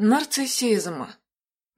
Нарциссизм.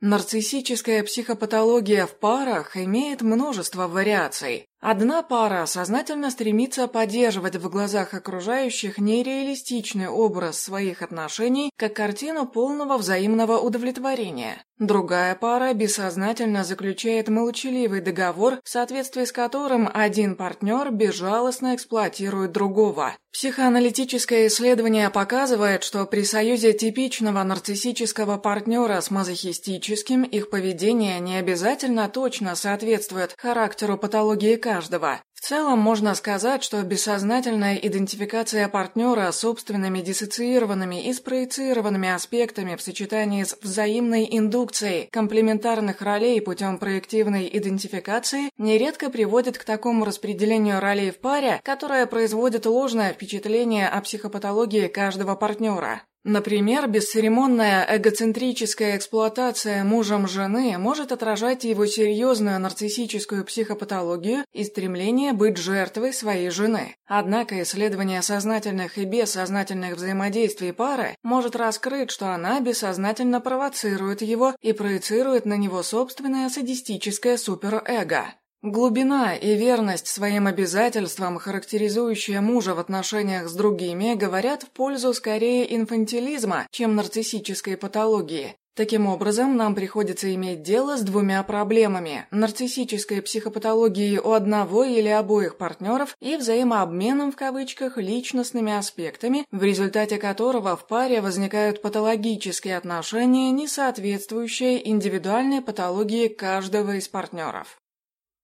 Нарциссическая психопатология в парах имеет множество вариаций. Одна пара сознательно стремится поддерживать в глазах окружающих нереалистичный образ своих отношений как картину полного взаимного удовлетворения. Другая пара бессознательно заключает молчаливый договор, в соответствии с которым один партнер безжалостно эксплуатирует другого. Психоаналитическое исследование показывает, что при союзе типичного нарциссического партнера с мазохистическим их поведение не обязательно точно соответствует характеру патологии каждого. В целом можно сказать, что бессознательная идентификация партнера собственными диссоциированными и спроецированными аспектами в сочетании с взаимной индукцией комплементарных ролей путем проективной идентификации нередко приводит к такому распределению ролей в паре, которое производит ложное впечатление о психопатологии каждого партнера. Например, бесцеремонная эгоцентрическая эксплуатация мужем жены может отражать его серьезную нарциссическую психопатологию и стремление быть жертвой своей жены. Однако исследование сознательных и бессознательных взаимодействий пары может раскрыть, что она бессознательно провоцирует его и проецирует на него собственное садистическое суперэго. Глубина и верность своим обязательствам, характеризующие мужа в отношениях с другими, говорят в пользу скорее инфантилизма, чем нарциссической патологии. Таким образом, нам приходится иметь дело с двумя проблемами – нарциссической психопатологией у одного или обоих партнеров и взаимообменом в кавычках личностными аспектами, в результате которого в паре возникают патологические отношения, не соответствующие индивидуальной патологии каждого из партнеров.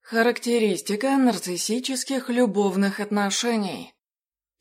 Характеристика нарциссических любовных отношений.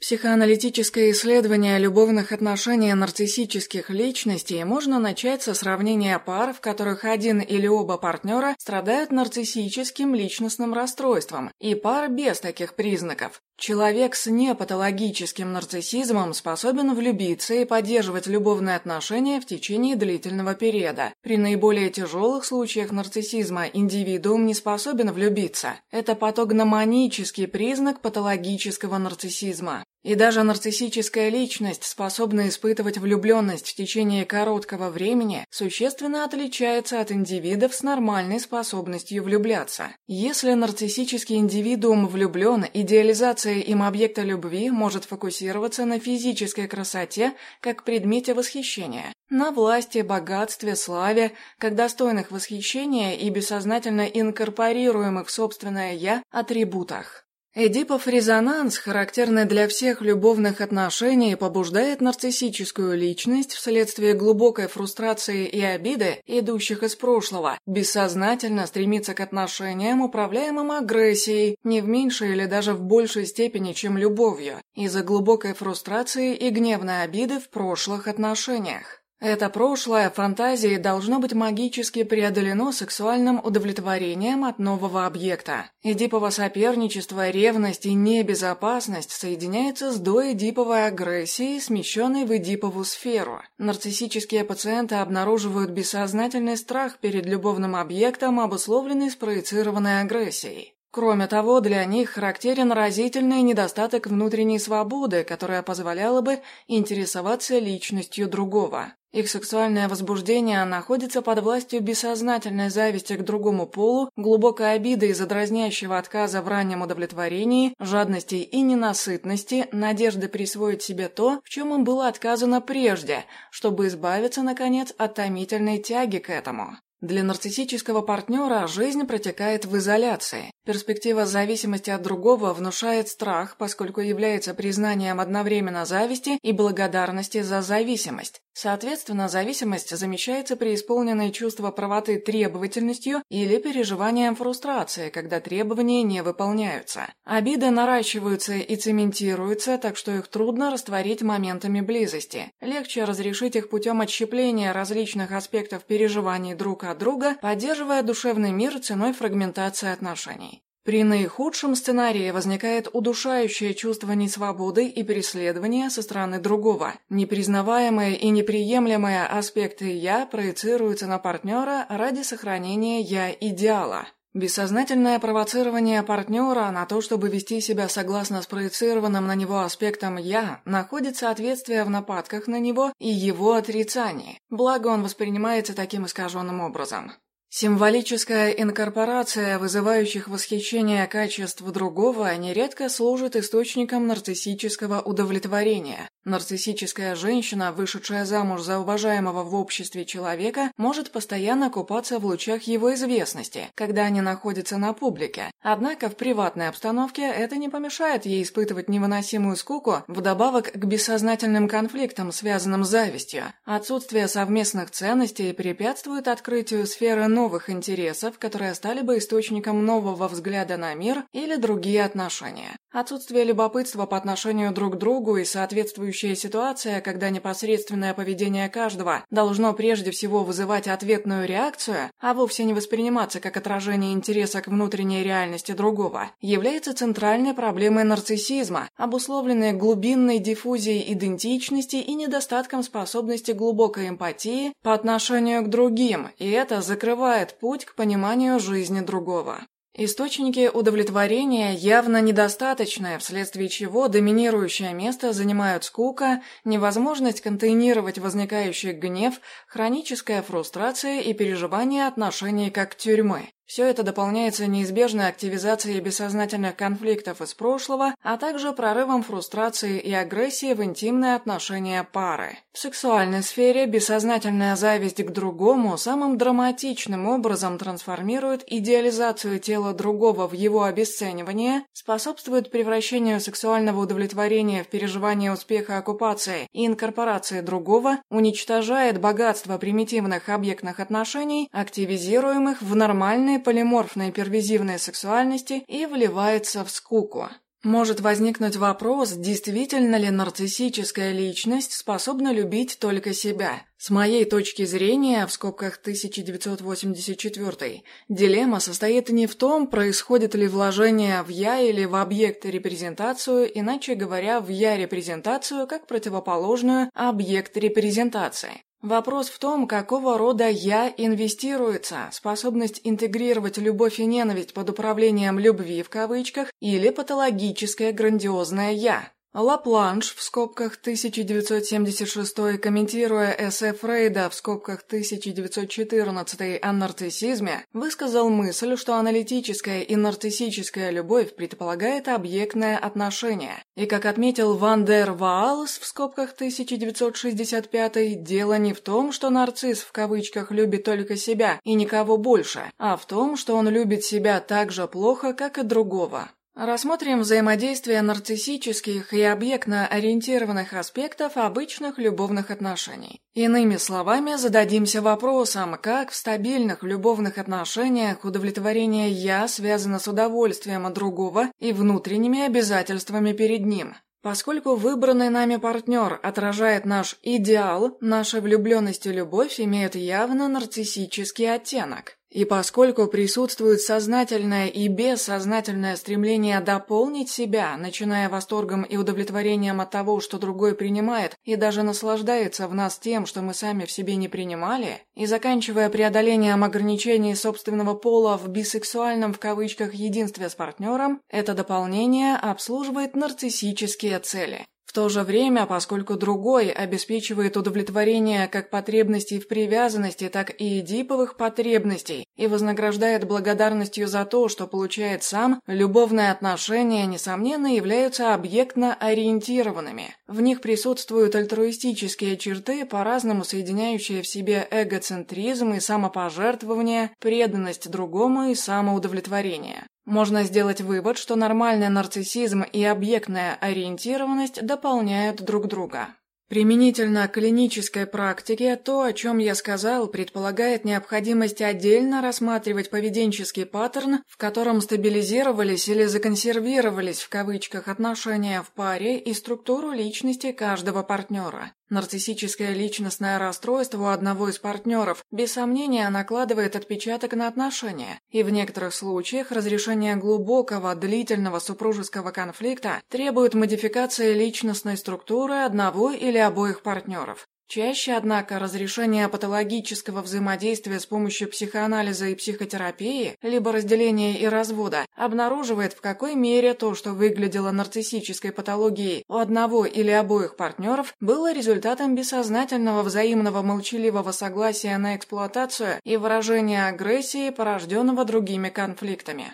Психоаналитическое исследование любовных отношений нарциссических личностей можно начать со сравнения пар, в которых один или оба партнера страдают нарциссическим личностным расстройством, и пар без таких признаков. Человек с непатологическим нарциссизмом способен влюбиться и поддерживать любовные отношения в течение длительного периода. При наиболее тяжелых случаях нарциссизма индивидуум не способен влюбиться. Это патогномонический признак патологического нарциссизма. И даже нарциссическая личность, способная испытывать влюбленность в течение короткого времени, существенно отличается от индивидов с нормальной способностью влюбляться. Если нарциссический индивидуум влюблен, идеализация им объекта любви может фокусироваться на физической красоте как предмете восхищения, на власти, богатстве, славе, как достойных восхищения и бессознательно инкорпорируемых в собственное «я» атрибутах. Эдипов резонанс, характерный для всех любовных отношений, побуждает нарциссическую личность вследствие глубокой фрустрации и обиды, идущих из прошлого, бессознательно стремиться к отношениям, управляемым агрессией, не в меньшей или даже в большей степени, чем любовью, из-за глубокой фрустрации и гневной обиды в прошлых отношениях. Это прошлое фантазии должно быть магически преодолено сексуальным удовлетворением от нового объекта. Эдипово соперничество, ревность и небезопасность соединяются с доэдиповой агрессией, смещенной в эдипову сферу. Нарциссические пациенты обнаруживают бессознательный страх перед любовным объектом, обусловленный спроецированной агрессией. Кроме того, для них характерен разительный недостаток внутренней свободы, которая позволяла бы интересоваться личностью другого. Их сексуальное возбуждение находится под властью бессознательной зависти к другому полу, глубокой обиды из-за дразнящего отказа в раннем удовлетворении, жадности и ненасытности, надежды присвоить себе то, в чем им было отказано прежде, чтобы избавиться, наконец, от томительной тяги к этому. Для нарциссического партнера жизнь протекает в изоляции. Перспектива зависимости от другого внушает страх, поскольку является признанием одновременно зависти и благодарности за зависимость. Соответственно, зависимость замещается при исполненной чувство правоты требовательностью или переживанием фрустрации, когда требования не выполняются. Обиды наращиваются и цементируются, так что их трудно растворить моментами близости. Легче разрешить их путем отщепления различных аспектов переживаний друг от друга, поддерживая душевный мир ценой фрагментации отношений. При наихудшем сценарии возникает удушающее чувство несвободы и преследования со стороны другого. Непризнаваемые и неприемлемые аспекты «я» проецируются на партнера ради сохранения «я» идеала. Бессознательное провоцирование партнера на то, чтобы вести себя согласно спроецированным на него аспектам «я», находит соответствие в нападках на него и его отрицании, благо он воспринимается таким искаженным образом. Символическая инкорпорация вызывающих восхищение качеств другого нередко служит источником нарциссического удовлетворения. Нарциссическая женщина, вышедшая замуж за уважаемого в обществе человека, может постоянно купаться в лучах его известности, когда они находятся на публике. Однако в приватной обстановке это не помешает ей испытывать невыносимую скуку, вдобавок к бессознательным конфликтам, связанным с завистью. Отсутствие совместных ценностей препятствует открытию сферы новых интересов, которые стали бы источником нового взгляда на мир или другие отношения. Отсутствие любопытства по отношению друг к другу и соответствующая ситуация, когда непосредственное поведение каждого должно прежде всего вызывать ответную реакцию, а вовсе не восприниматься как отражение интереса к внутренней реальности другого, является центральной проблемой нарциссизма, обусловленной глубинной диффузией идентичности и недостатком способности глубокой эмпатии по отношению к другим, и это закрывает путь к пониманию жизни другого. Источники удовлетворения явно недостаточны, вследствие чего доминирующее место занимают скука, невозможность контейнировать возникающий гнев, хроническая фрустрация и переживание отношений как тюрьмы. Все это дополняется неизбежной активизацией бессознательных конфликтов из прошлого, а также прорывом фрустрации и агрессии в интимные отношения пары. В сексуальной сфере бессознательная зависть к другому самым драматичным образом трансформирует идеализацию тела другого в его обесценивание, способствует превращению сексуального удовлетворения в переживание успеха оккупации и инкорпорации другого, уничтожает богатство примитивных объектных отношений, активизируемых в нормальные разные полиморфные первизивные сексуальности и вливается в скуку. Может возникнуть вопрос, действительно ли нарциссическая личность способна любить только себя. С моей точки зрения, в скобках 1984, дилемма состоит не в том, происходит ли вложение в «я» или в объект-репрезентацию, иначе говоря, в «я-репрезентацию» как противоположную объект-репрезентации. Вопрос в том, какого рода «я» инвестируется, способность интегрировать любовь и ненависть под управлением «любви» в кавычках или патологическое грандиозное «я». Лапланш в скобках 1976, комментируя эссе Фрейда в скобках 1914 о нарциссизме, высказал мысль, что аналитическая и нарциссическая любовь предполагает объектное отношение. И как отметил Ван дер Ваалс в скобках 1965, дело не в том, что нарцисс в кавычках любит только себя и никого больше, а в том, что он любит себя так же плохо, как и другого. Рассмотрим взаимодействие нарциссических и объектно-ориентированных аспектов обычных любовных отношений. Иными словами, зададимся вопросом, как в стабильных любовных отношениях удовлетворение «я» связано с удовольствием от другого и внутренними обязательствами перед ним. Поскольку выбранный нами партнер отражает наш идеал, наша влюбленность и любовь имеют явно нарциссический оттенок. И поскольку присутствует сознательное и бессознательное стремление дополнить себя, начиная восторгом и удовлетворением от того, что другой принимает, и даже наслаждается в нас тем, что мы сами в себе не принимали, и заканчивая преодолением ограничений собственного пола в бисексуальном в кавычках единстве с партнером, это дополнение обслуживает нарциссические цели то же время, поскольку другой обеспечивает удовлетворение как потребностей в привязанности, так и эдиповых потребностей и вознаграждает благодарностью за то, что получает сам, любовные отношения, несомненно, являются объектно-ориентированными. В них присутствуют альтруистические черты, по-разному соединяющие в себе эгоцентризм и самопожертвование, преданность другому и самоудовлетворение. Можно сделать вывод, что нормальный нарциссизм и объектная ориентированность дополняют друг друга. Применительно к клинической практике, то, о чем я сказал, предполагает необходимость отдельно рассматривать поведенческий паттерн, в котором стабилизировались или законсервировались в кавычках отношения в паре и структуру личности каждого партнера. Нарциссическое личностное расстройство у одного из партнеров без сомнения накладывает отпечаток на отношения, и в некоторых случаях разрешение глубокого, длительного супружеского конфликта требует модификации личностной структуры одного или обоих партнеров. Чаще, однако, разрешение патологического взаимодействия с помощью психоанализа и психотерапии, либо разделения и развода, обнаруживает, в какой мере то, что выглядело нарциссической патологией у одного или обоих партнеров, было результатом бессознательного взаимного молчаливого согласия на эксплуатацию и выражение агрессии, порожденного другими конфликтами.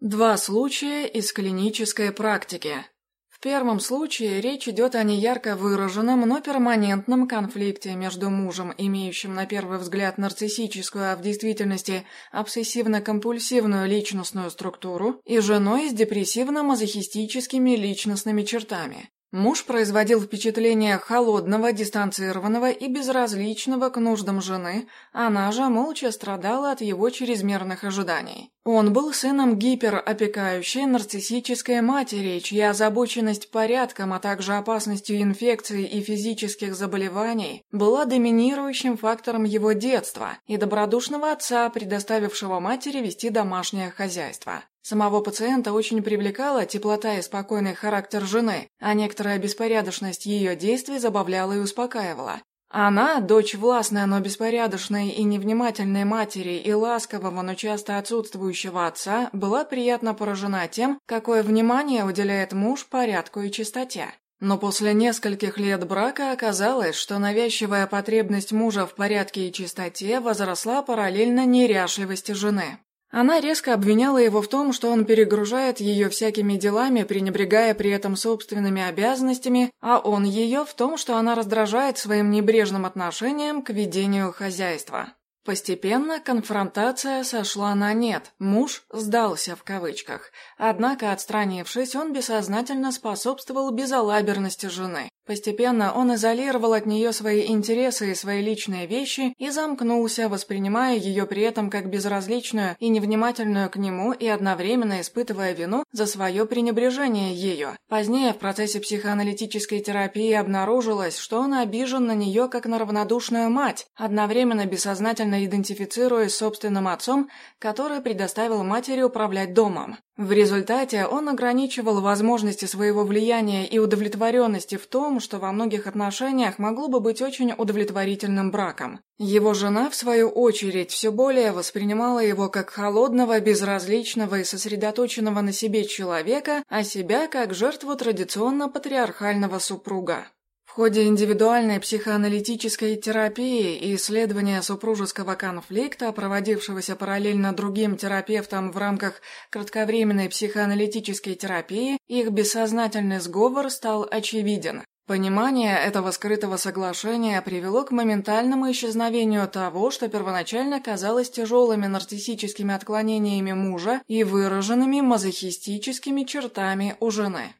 Два случая из клинической практики первом случае речь идет о неярко выраженном, но перманентном конфликте между мужем, имеющим на первый взгляд нарциссическую, а в действительности обсессивно-компульсивную личностную структуру, и женой с депрессивно-мазохистическими личностными чертами. Муж производил впечатление холодного, дистанцированного и безразличного к нуждам жены, она же молча страдала от его чрезмерных ожиданий. Он был сыном гиперопекающей нарциссической матери, чья озабоченность порядком, а также опасностью инфекций и физических заболеваний была доминирующим фактором его детства и добродушного отца, предоставившего матери вести домашнее хозяйство. Самого пациента очень привлекала теплота и спокойный характер жены, а некоторая беспорядочность ее действий забавляла и успокаивала. Она, дочь властной, но беспорядочной и невнимательной матери и ласкового, но часто отсутствующего отца, была приятно поражена тем, какое внимание уделяет муж порядку и чистоте. Но после нескольких лет брака оказалось, что навязчивая потребность мужа в порядке и чистоте возросла параллельно неряшливости жены. Она резко обвиняла его в том, что он перегружает ее всякими делами, пренебрегая при этом собственными обязанностями, а он ее в том, что она раздражает своим небрежным отношением к ведению хозяйства. Постепенно конфронтация сошла на нет, муж «сдался» в кавычках, однако, отстранившись, он бессознательно способствовал безалаберности жены. Постепенно он изолировал от нее свои интересы и свои личные вещи и замкнулся, воспринимая ее при этом как безразличную и невнимательную к нему и одновременно испытывая вину за свое пренебрежение ею. Позднее в процессе психоаналитической терапии обнаружилось, что он обижен на нее как на равнодушную мать, одновременно бессознательно идентифицируясь с собственным отцом, который предоставил матери управлять домом. В результате он ограничивал возможности своего влияния и удовлетворенности в том, что во многих отношениях могло бы быть очень удовлетворительным браком. Его жена, в свою очередь, все более воспринимала его как холодного, безразличного и сосредоточенного на себе человека, а себя как жертву традиционно патриархального супруга. Ходе индивидуальной психоаналитической терапии и исследования супружеского конфликта, проводившегося параллельно другим терапевтам в рамках кратковременной психоаналитической терапии, их бессознательный сговор стал очевиден. Понимание этого скрытого соглашения привело к моментальному исчезновению того, что первоначально казалось тяжелыми нарциссическими отклонениями мужа и выраженными мазохистическими чертами у жены.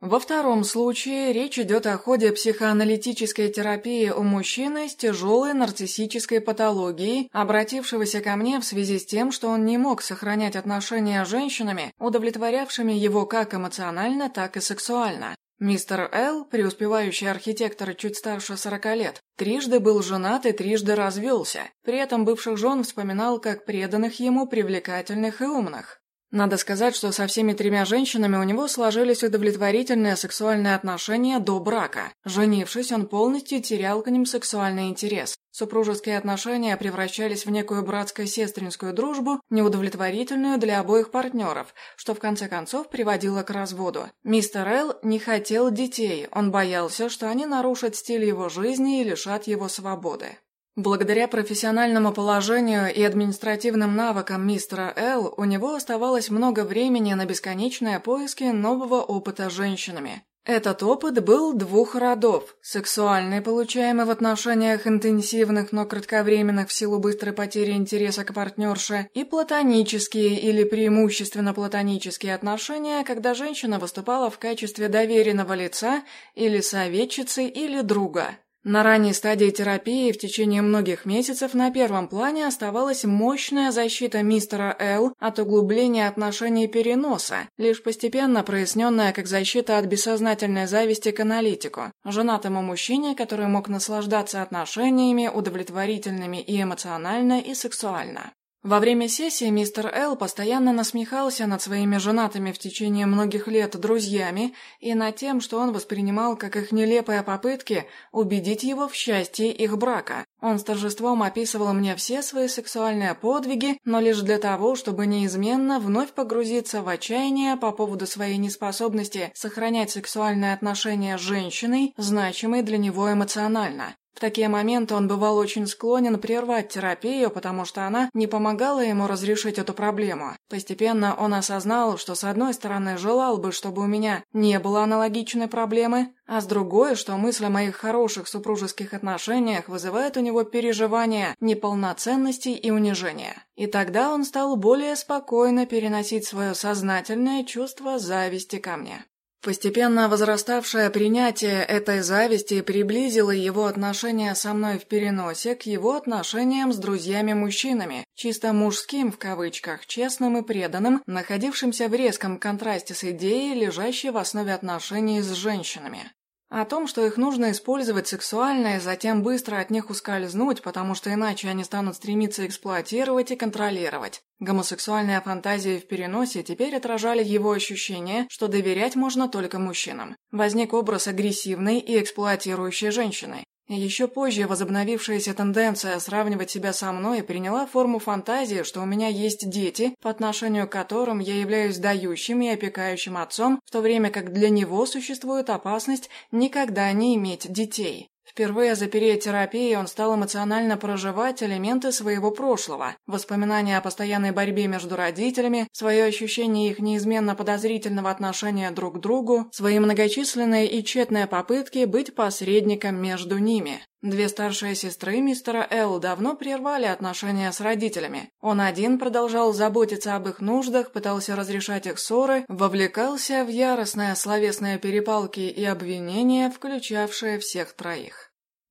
Во втором случае речь идет о ходе психоаналитической терапии у мужчины с тяжелой нарциссической патологией, обратившегося ко мне в связи с тем, что он не мог сохранять отношения с женщинами, удовлетворявшими его как эмоционально, так и сексуально. Мистер Л, преуспевающий архитектор чуть старше 40 лет, трижды был женат и трижды развелся, при этом бывших жен вспоминал как преданных ему, привлекательных и умных. Надо сказать, что со всеми тремя женщинами у него сложились удовлетворительные сексуальные отношения до брака. Женившись, он полностью терял к ним сексуальный интерес. Супружеские отношения превращались в некую братско-сестринскую дружбу, неудовлетворительную для обоих партнеров, что в конце концов приводило к разводу. Мистер Эл не хотел детей, он боялся, что они нарушат стиль его жизни и лишат его свободы. Благодаря профессиональному положению и административным навыкам мистера Л, у него оставалось много времени на бесконечные поиски нового опыта с женщинами. Этот опыт был двух родов – сексуальный, получаемый в отношениях интенсивных, но кратковременных в силу быстрой потери интереса к партнерше, и платонические или преимущественно платонические отношения, когда женщина выступала в качестве доверенного лица или советчицы или друга. На ранней стадии терапии в течение многих месяцев на первом плане оставалась мощная защита мистера Л от углубления отношений переноса, лишь постепенно проясненная как защита от бессознательной зависти к аналитику, женатому мужчине, который мог наслаждаться отношениями удовлетворительными и эмоционально, и сексуально. Во время сессии мистер Л постоянно насмехался над своими женатыми в течение многих лет друзьями и над тем, что он воспринимал как их нелепые попытки убедить его в счастье их брака. Он с торжеством описывал мне все свои сексуальные подвиги, но лишь для того, чтобы неизменно вновь погрузиться в отчаяние по поводу своей неспособности сохранять сексуальные отношения с женщиной, значимой для него эмоционально. В такие моменты он бывал очень склонен прервать терапию, потому что она не помогала ему разрешить эту проблему. Постепенно он осознал, что с одной стороны желал бы, чтобы у меня не было аналогичной проблемы, а с другой, что мысль о моих хороших супружеских отношениях вызывает у него переживания неполноценности и унижения. И тогда он стал более спокойно переносить свое сознательное чувство зависти ко мне. Постепенно возраставшее принятие этой зависти приблизило его отношения со мной в переносе к его отношениям с друзьями-мужчинами, чисто мужским в кавычках, честным и преданным, находившимся в резком контрасте с идеей, лежащей в основе отношений с женщинами. О том, что их нужно использовать сексуально и затем быстро от них ускользнуть, потому что иначе они станут стремиться эксплуатировать и контролировать. Гомосексуальные фантазии в переносе теперь отражали его ощущение, что доверять можно только мужчинам. Возник образ агрессивной и эксплуатирующей женщины. Еще позже возобновившаяся тенденция сравнивать себя со мной приняла форму фантазии, что у меня есть дети, по отношению к которым я являюсь дающим и опекающим отцом, в то время как для него существует опасность никогда не иметь детей. Впервые за период терапии он стал эмоционально проживать элементы своего прошлого, воспоминания о постоянной борьбе между родителями, свое ощущение их неизменно подозрительного отношения друг к другу, свои многочисленные и тщетные попытки быть посредником между ними. Две старшие сестры мистера Л давно прервали отношения с родителями. Он один продолжал заботиться об их нуждах, пытался разрешать их ссоры, вовлекался в яростные словесные перепалки и обвинения, включавшие всех троих.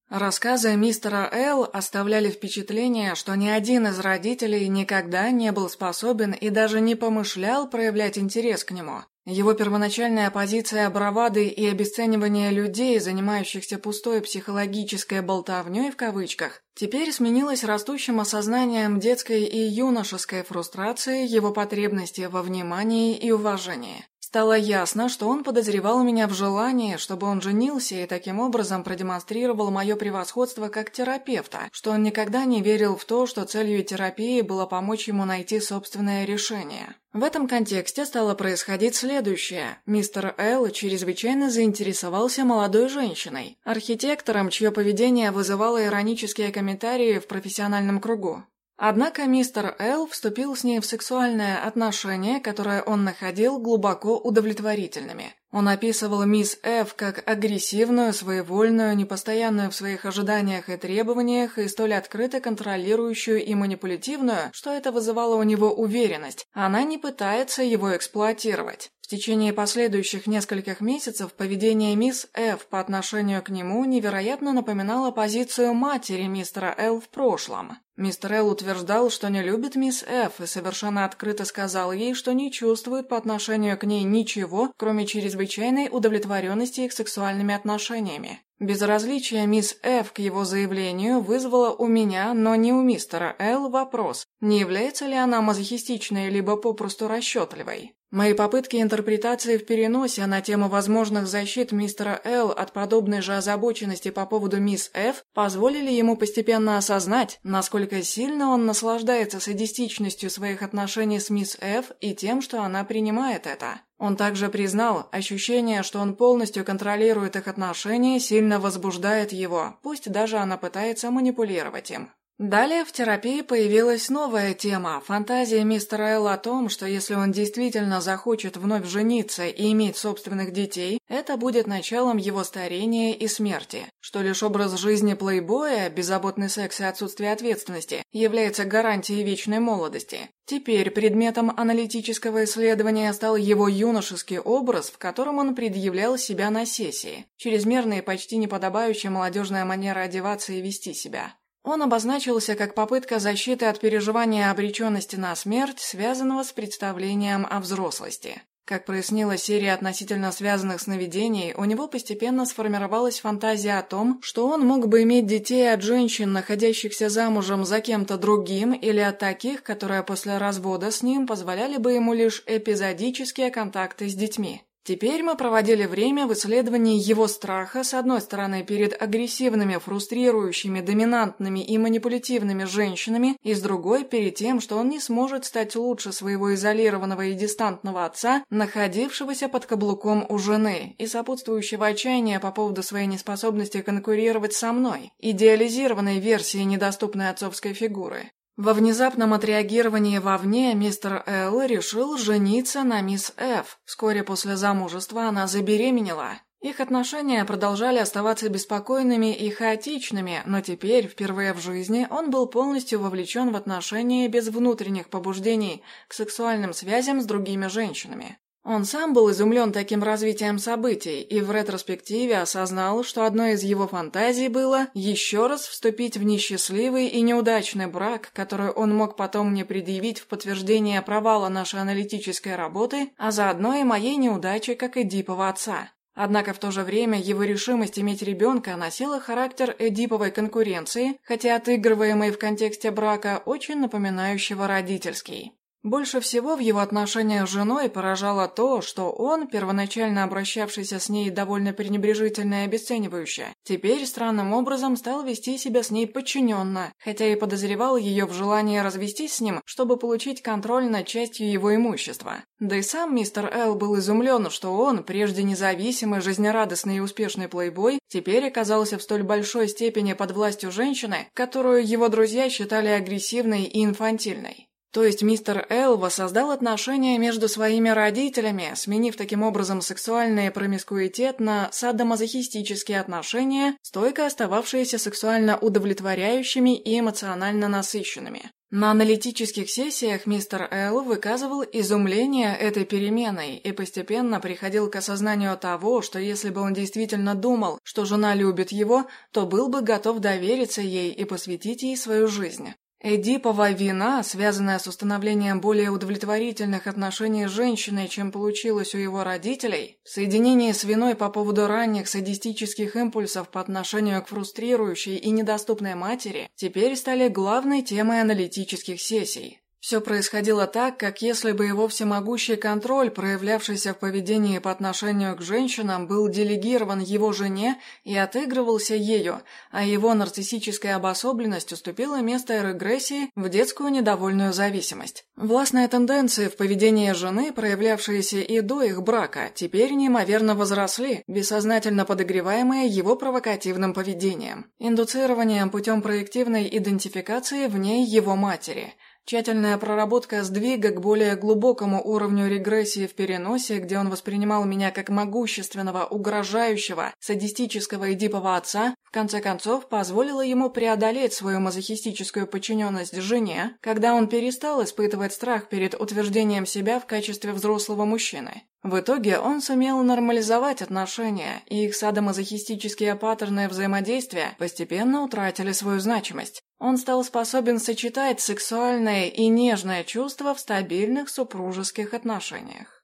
Рассказы мистера Л оставляли впечатление, что ни один из родителей никогда не был способен и даже не помышлял проявлять интерес к нему. Его первоначальная позиция бравады и обесценивания людей, занимающихся пустой психологической болтовней в кавычках, теперь сменилась растущим осознанием детской и юношеской фрустрации его потребности во внимании и уважении. Стало ясно, что он подозревал меня в желании, чтобы он женился и таким образом продемонстрировал мое превосходство как терапевта, что он никогда не верил в то, что целью терапии было помочь ему найти собственное решение. В этом контексте стало происходить следующее. Мистер Л чрезвычайно заинтересовался молодой женщиной, архитектором, чье поведение вызывало иронические комментарии в профессиональном кругу. Однако мистер Л вступил с ней в сексуальное отношение, которое он находил глубоко удовлетворительными. Он описывал мисс Ф как агрессивную, своевольную, непостоянную в своих ожиданиях и требованиях и столь открыто контролирующую и манипулятивную, что это вызывало у него уверенность. Она не пытается его эксплуатировать. В течение последующих нескольких месяцев поведение мисс Ф по отношению к нему невероятно напоминало позицию матери мистера Л в прошлом. Мистер Л утверждал, что не любит мисс Ф и совершенно открыто сказал ей, что не чувствует по отношению к ней ничего, кроме чрезвычайной удовлетворенности их сексуальными отношениями. Безразличие мисс Ф к его заявлению вызвало у меня, но не у мистера Л, вопрос, не является ли она мазохистичной либо попросту расчетливой. Мои попытки интерпретации в переносе на тему возможных защит мистера Л от подобной же озабоченности по поводу мисс Ф позволили ему постепенно осознать, насколько сильно он наслаждается садистичностью своих отношений с мисс Ф и тем, что она принимает это. Он также признал, ощущение, что он полностью контролирует их отношения, сильно возбуждает его, пусть даже она пытается манипулировать им. Далее в терапии появилась новая тема – фантазия мистера Эл о том, что если он действительно захочет вновь жениться и иметь собственных детей, это будет началом его старения и смерти, что лишь образ жизни плейбоя, беззаботный секс и отсутствие ответственности, является гарантией вечной молодости. Теперь предметом аналитического исследования стал его юношеский образ, в котором он предъявлял себя на сессии, чрезмерная и почти неподобающая молодежная манера одеваться и вести себя. Он обозначился как попытка защиты от переживания обреченности на смерть, связанного с представлением о взрослости. Как прояснила серия относительно связанных сновидений, у него постепенно сформировалась фантазия о том, что он мог бы иметь детей от женщин, находящихся замужем за кем-то другим, или от таких, которые после развода с ним позволяли бы ему лишь эпизодические контакты с детьми. Теперь мы проводили время в исследовании его страха, с одной стороны, перед агрессивными, фрустрирующими, доминантными и манипулятивными женщинами, и с другой, перед тем, что он не сможет стать лучше своего изолированного и дистантного отца, находившегося под каблуком у жены, и сопутствующего отчаяния по поводу своей неспособности конкурировать со мной, идеализированной версией недоступной отцовской фигуры. Во внезапном отреагировании вовне мистер Л решил жениться на мисс Ф. Вскоре после замужества она забеременела. Их отношения продолжали оставаться беспокойными и хаотичными, но теперь, впервые в жизни, он был полностью вовлечен в отношения без внутренних побуждений к сексуальным связям с другими женщинами. Он сам был изумлен таким развитием событий и в ретроспективе осознал, что одной из его фантазий было еще раз вступить в несчастливый и неудачный брак, который он мог потом мне предъявить в подтверждение провала нашей аналитической работы, а заодно и моей неудачи как Эдипова отца. Однако в то же время его решимость иметь ребенка носила характер эдиповой конкуренции, хотя отыгрываемой в контексте брака, очень напоминающего родительский. Больше всего в его отношениях с женой поражало то, что он, первоначально обращавшийся с ней довольно пренебрежительно и обесценивающе, теперь странным образом стал вести себя с ней подчиненно, хотя и подозревал ее в желании развестись с ним, чтобы получить контроль над частью его имущества. Да и сам мистер Эл был изумлен, что он, прежде независимый, жизнерадостный и успешный плейбой, теперь оказался в столь большой степени под властью женщины, которую его друзья считали агрессивной и инфантильной. То есть мистер Эл воссоздал отношения между своими родителями, сменив таким образом сексуальный промискуитет на садомазохистические отношения, стойко остававшиеся сексуально удовлетворяющими и эмоционально насыщенными. На аналитических сессиях мистер Эл выказывал изумление этой переменой и постепенно приходил к осознанию того, что если бы он действительно думал, что жена любит его, то был бы готов довериться ей и посвятить ей свою жизнь. Эдипова вина, связанная с установлением более удовлетворительных отношений с женщиной, чем получилось у его родителей, в соединении с виной по поводу ранних садистических импульсов по отношению к фрустрирующей и недоступной матери, теперь стали главной темой аналитических сессий. Все происходило так, как если бы его всемогущий контроль, проявлявшийся в поведении по отношению к женщинам, был делегирован его жене и отыгрывался ею, а его нарциссическая обособленность уступила место регрессии в детскую недовольную зависимость. Властные тенденции в поведении жены, проявлявшиеся и до их брака, теперь неимоверно возросли, бессознательно подогреваемые его провокативным поведением, индуцированием путем проективной идентификации в ней его матери – Тщательная проработка сдвига к более глубокому уровню регрессии в переносе, где он воспринимал меня как могущественного, угрожающего, садистического эдипового отца, в конце концов позволила ему преодолеть свою мазохистическую подчиненность жене, когда он перестал испытывать страх перед утверждением себя в качестве взрослого мужчины. В итоге он сумел нормализовать отношения, и их садомазохистические паттерны взаимодействия постепенно утратили свою значимость. Он стал способен сочетать сексуальное и нежное чувство в стабильных супружеских отношениях.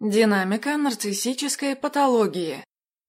Динамика нарциссической патологии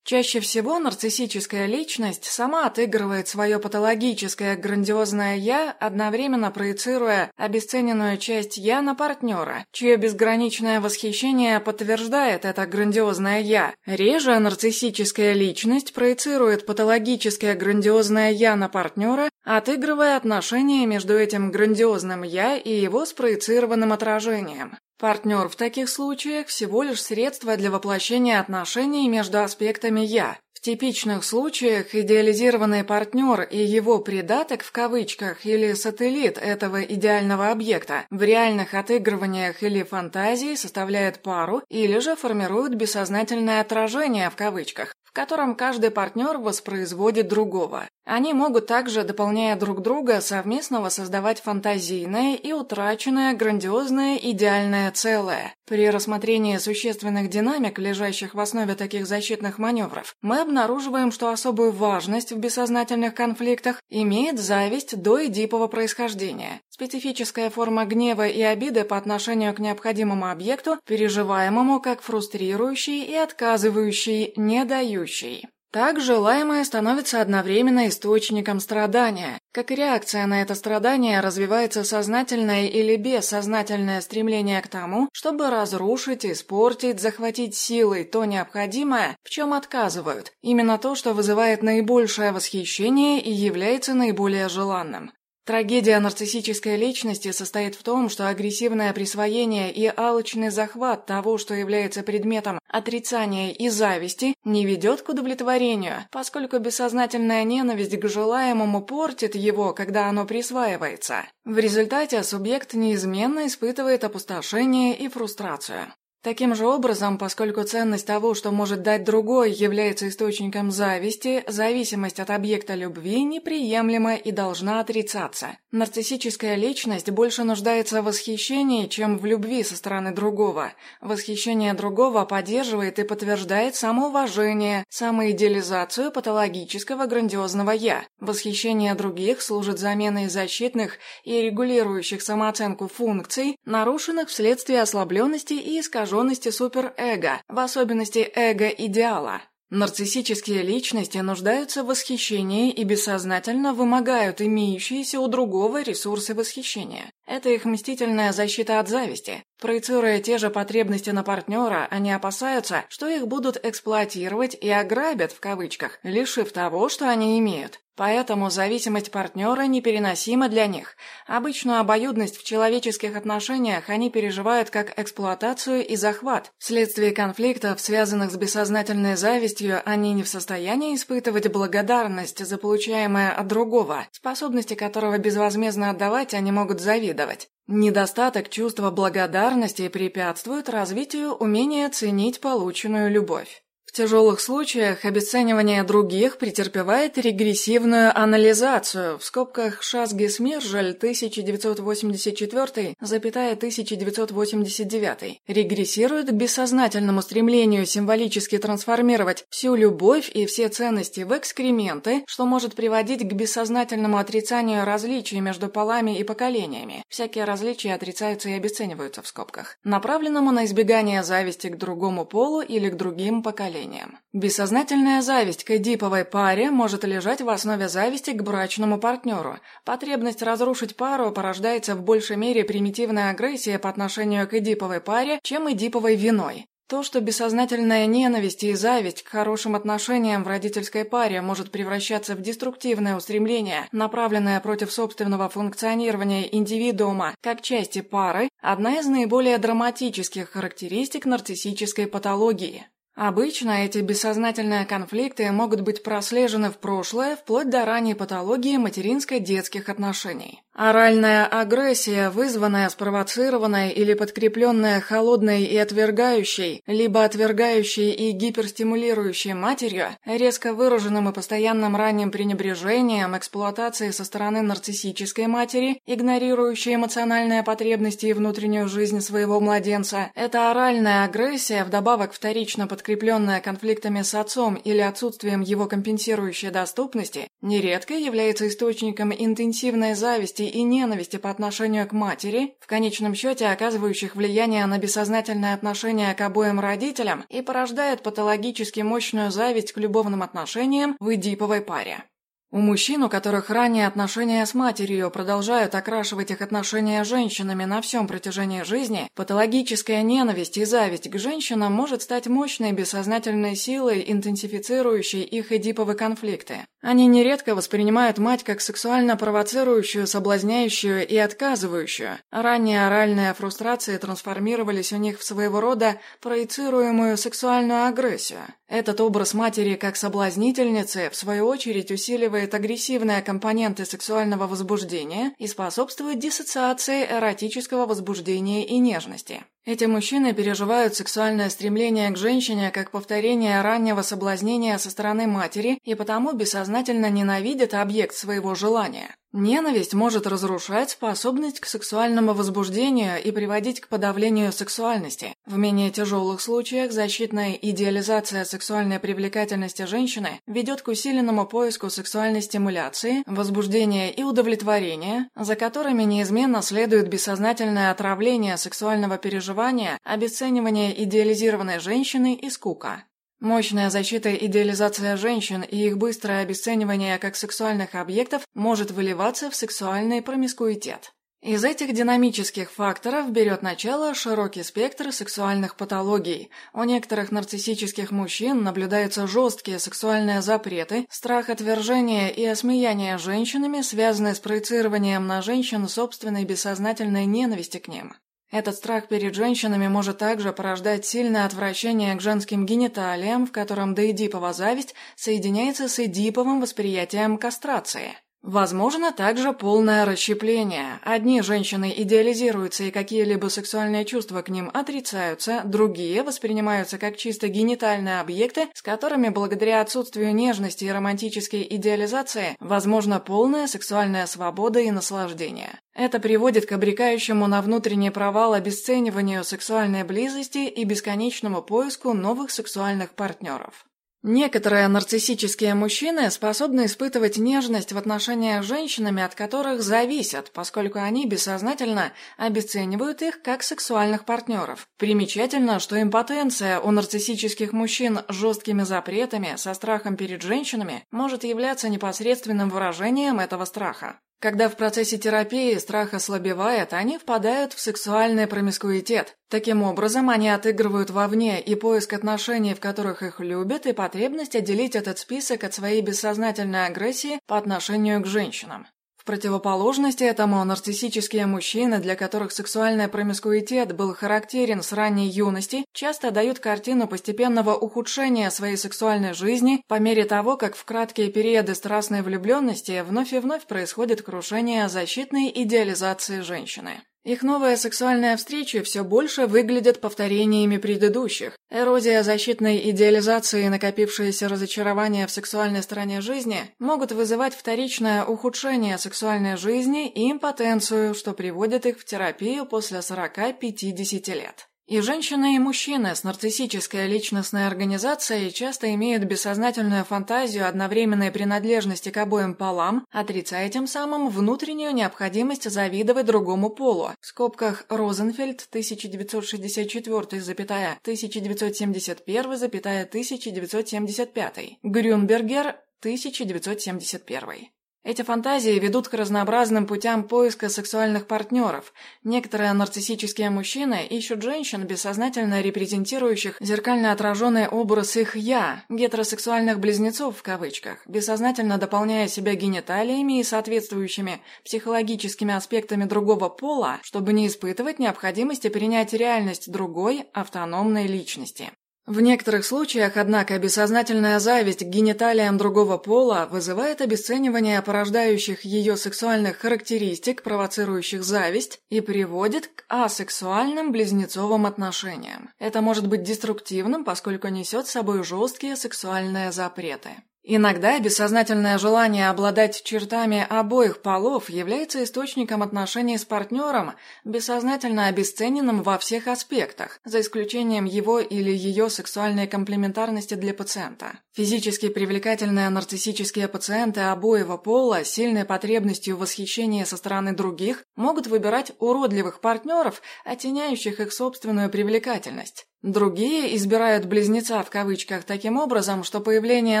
Чаще всего нарциссическая личность сама отыгрывает свое патологическое грандиозное «я», одновременно проецируя обесцененную часть «я» на партнера, чье безграничное восхищение подтверждает это грандиозное «я». Реже нарциссическая личность проецирует патологическое грандиозное «я» на партнера, отыгрывая отношения между этим грандиозным «я» и его спроецированным отражением. Партнер в таких случаях всего лишь средство для воплощения отношений между аспектами «я». В типичных случаях идеализированный партнер и его «придаток» в кавычках или сателлит этого идеального объекта в реальных отыгрываниях или фантазии составляют пару или же формируют бессознательное отражение в кавычках, в котором каждый партнер воспроизводит другого. Они могут также, дополняя друг друга, совместно воссоздавать фантазийное и утраченное грандиозное идеальное целое. При рассмотрении существенных динамик, лежащих в основе таких защитных маневров, мы обнаруживаем, что особую важность в бессознательных конфликтах имеет зависть до эдипового происхождения. Специфическая форма гнева и обиды по отношению к необходимому объекту, переживаемому как фрустрирующий и отказывающий, не дающий. Так желаемое становится одновременно источником страдания. Как реакция на это страдание развивается сознательное или бессознательное стремление к тому, чтобы разрушить, испортить, захватить силой то необходимое, в чем отказывают, именно то, что вызывает наибольшее восхищение и является наиболее желанным. Трагедия нарциссической личности состоит в том, что агрессивное присвоение и алчный захват того, что является предметом отрицания и зависти, не ведет к удовлетворению, поскольку бессознательная ненависть к желаемому портит его, когда оно присваивается. В результате субъект неизменно испытывает опустошение и фрустрацию. Таким же образом, поскольку ценность того, что может дать другой, является источником зависти, зависимость от объекта любви неприемлема и должна отрицаться. Нарциссическая личность больше нуждается в восхищении, чем в любви со стороны другого. Восхищение другого поддерживает и подтверждает самоуважение, самоидеализацию патологического грандиозного «я». Восхищение других служит заменой защитных и регулирующих самооценку функций, нарушенных вследствие ослабленности и искажения искаженности суперэго, в особенности эго-идеала. Нарциссические личности нуждаются в восхищении и бессознательно вымогают имеющиеся у другого ресурсы восхищения. Это их мстительная защита от зависти. Проецируя те же потребности на партнера, они опасаются, что их будут эксплуатировать и «ограбят» в кавычках, лишив того, что они имеют. Поэтому зависимость партнера непереносима для них. Обычную обоюдность в человеческих отношениях они переживают как эксплуатацию и захват. Вследствие конфликтов, связанных с бессознательной завистью, они не в состоянии испытывать благодарность за получаемое от другого, способности которого безвозмездно отдавать они могут завидовать. Недостаток чувства благодарности препятствует развитию умения ценить полученную любовь. В тяжелых случаях обесценивание других претерпевает регрессивную анализацию, в скобках Шазги Смержаль 1984, запятая 1989, регрессирует к бессознательному стремлению символически трансформировать всю любовь и все ценности в экскременты, что может приводить к бессознательному отрицанию различий между полами и поколениями. Всякие различия отрицаются и обесцениваются в скобках, направленному на избегание зависти к другому полу или к другим поколениям поколениям. Бессознательная зависть к эдиповой паре может лежать в основе зависти к брачному партнеру. Потребность разрушить пару порождается в большей мере примитивной агрессией по отношению к эдиповой паре, чем эдиповой виной. То, что бессознательная ненависть и зависть к хорошим отношениям в родительской паре может превращаться в деструктивное устремление, направленное против собственного функционирования индивидуума как части пары, одна из наиболее драматических характеристик нарциссической патологии. Обычно эти бессознательные конфликты могут быть прослежены в прошлое вплоть до ранней патологии материнско-детских отношений. Оральная агрессия, вызванная, спровоцированная или подкрепленная холодной и отвергающей, либо отвергающей и гиперстимулирующей матерью, резко выраженным и постоянным ранним пренебрежением, эксплуатацией со стороны нарциссической матери, игнорирующей эмоциональные потребности и внутреннюю жизнь своего младенца, эта оральная агрессия, вдобавок вторично подкрепленная конфликтами с отцом или отсутствием его компенсирующей доступности, нередко является источником интенсивной зависти и ненависти по отношению к матери, в конечном счете оказывающих влияние на бессознательное отношение к обоим родителям и порождает патологически мощную зависть к любовным отношениям в эдиповой паре. У мужчин, у которых ранние отношения с матерью продолжают окрашивать их отношения с женщинами на всем протяжении жизни, патологическая ненависть и зависть к женщинам может стать мощной бессознательной силой, интенсифицирующей их эдиповые конфликты. Они нередко воспринимают мать как сексуально провоцирующую, соблазняющую и отказывающую. Ранние оральные фрустрации трансформировались у них в своего рода проецируемую сексуальную агрессию. Этот образ матери как соблазнительницы, в свою очередь, усиливает агрессивные компоненты сексуального возбуждения и способствует диссоциации эротического возбуждения и нежности. Эти мужчины переживают сексуальное стремление к женщине как повторение раннего соблазнения со стороны матери и потому бессознательно ненавидят объект своего желания. Ненависть может разрушать способность к сексуальному возбуждению и приводить к подавлению сексуальности. В менее тяжелых случаях защитная идеализация сексуальной привлекательности женщины ведет к усиленному поиску сексуальной стимуляции, возбуждения и удовлетворения, за которыми неизменно следует бессознательное отравление сексуального переживания, обесценивание идеализированной женщины и скука. Мощная защита идеализация женщин и их быстрое обесценивание как сексуальных объектов может выливаться в сексуальный промискуитет. Из этих динамических факторов берет начало широкий спектр сексуальных патологий. У некоторых нарциссических мужчин наблюдаются жесткие сексуальные запреты, страх отвержения и осмеяния женщинами, связанные с проецированием на женщин собственной бессознательной ненависти к ним. Этот страх перед женщинами может также порождать сильное отвращение к женским гениталиям, в котором доэдипова зависть соединяется с эдиповым восприятием кастрации. Возможно также полное расщепление. Одни женщины идеализируются и какие-либо сексуальные чувства к ним отрицаются, другие воспринимаются как чисто генитальные объекты, с которыми благодаря отсутствию нежности и романтической идеализации возможна полная сексуальная свобода и наслаждение. Это приводит к обрекающему на внутренний провал обесцениванию сексуальной близости и бесконечному поиску новых сексуальных партнеров. Некоторые нарциссические мужчины способны испытывать нежность в отношениях с женщинами, от которых зависят, поскольку они бессознательно обесценивают их как сексуальных партнеров. Примечательно, что импотенция у нарциссических мужчин с жесткими запретами, со страхом перед женщинами, может являться непосредственным выражением этого страха. Когда в процессе терапии страх ослабевает, они впадают в сексуальный промискуитет. Таким образом, они отыгрывают вовне и поиск отношений, в которых их любят, и потребность отделить этот список от своей бессознательной агрессии по отношению к женщинам. В противоположность этому, нарциссические мужчины, для которых сексуальный промискуитет был характерен с ранней юности, часто дают картину постепенного ухудшения своей сексуальной жизни по мере того, как в краткие периоды страстной влюбленности вновь и вновь происходит крушение защитной идеализации женщины. Их новые сексуальные встречи все больше выглядят повторениями предыдущих. Эрозия защитной идеализации и накопившееся разочарование в сексуальной стороне жизни могут вызывать вторичное ухудшение сексуальной жизни и импотенцию, что приводит их в терапию после 40-50 лет. И женщины, и мужчины с нарциссической личностной организацией часто имеют бессознательную фантазию одновременной принадлежности к обоим полам, отрицая тем самым внутреннюю необходимость завидовать другому полу. В скобках Розенфельд 1964-1971-1975, Грюнбергер 1971. Эти фантазии ведут к разнообразным путям поиска сексуальных партнеров. Некоторые нарциссические мужчины ищут женщин, бессознательно репрезентирующих зеркально отраженный образ их «я», гетеросексуальных близнецов в кавычках, бессознательно дополняя себя гениталиями и соответствующими психологическими аспектами другого пола, чтобы не испытывать необходимости принять реальность другой, автономной личности. В некоторых случаях, однако, бессознательная зависть к гениталиям другого пола вызывает обесценивание порождающих ее сексуальных характеристик, провоцирующих зависть, и приводит к асексуальным близнецовым отношениям. Это может быть деструктивным, поскольку несет с собой жесткие сексуальные запреты. Иногда бессознательное желание обладать чертами обоих полов является источником отношений с партнером, бессознательно обесцененным во всех аспектах, за исключением его или ее сексуальной комплементарности для пациента. Физически привлекательные нарциссические пациенты обоего пола с сильной потребностью восхищения со стороны других могут выбирать уродливых партнеров, оттеняющих их собственную привлекательность. Другие избирают «близнеца» в кавычках таким образом, что появление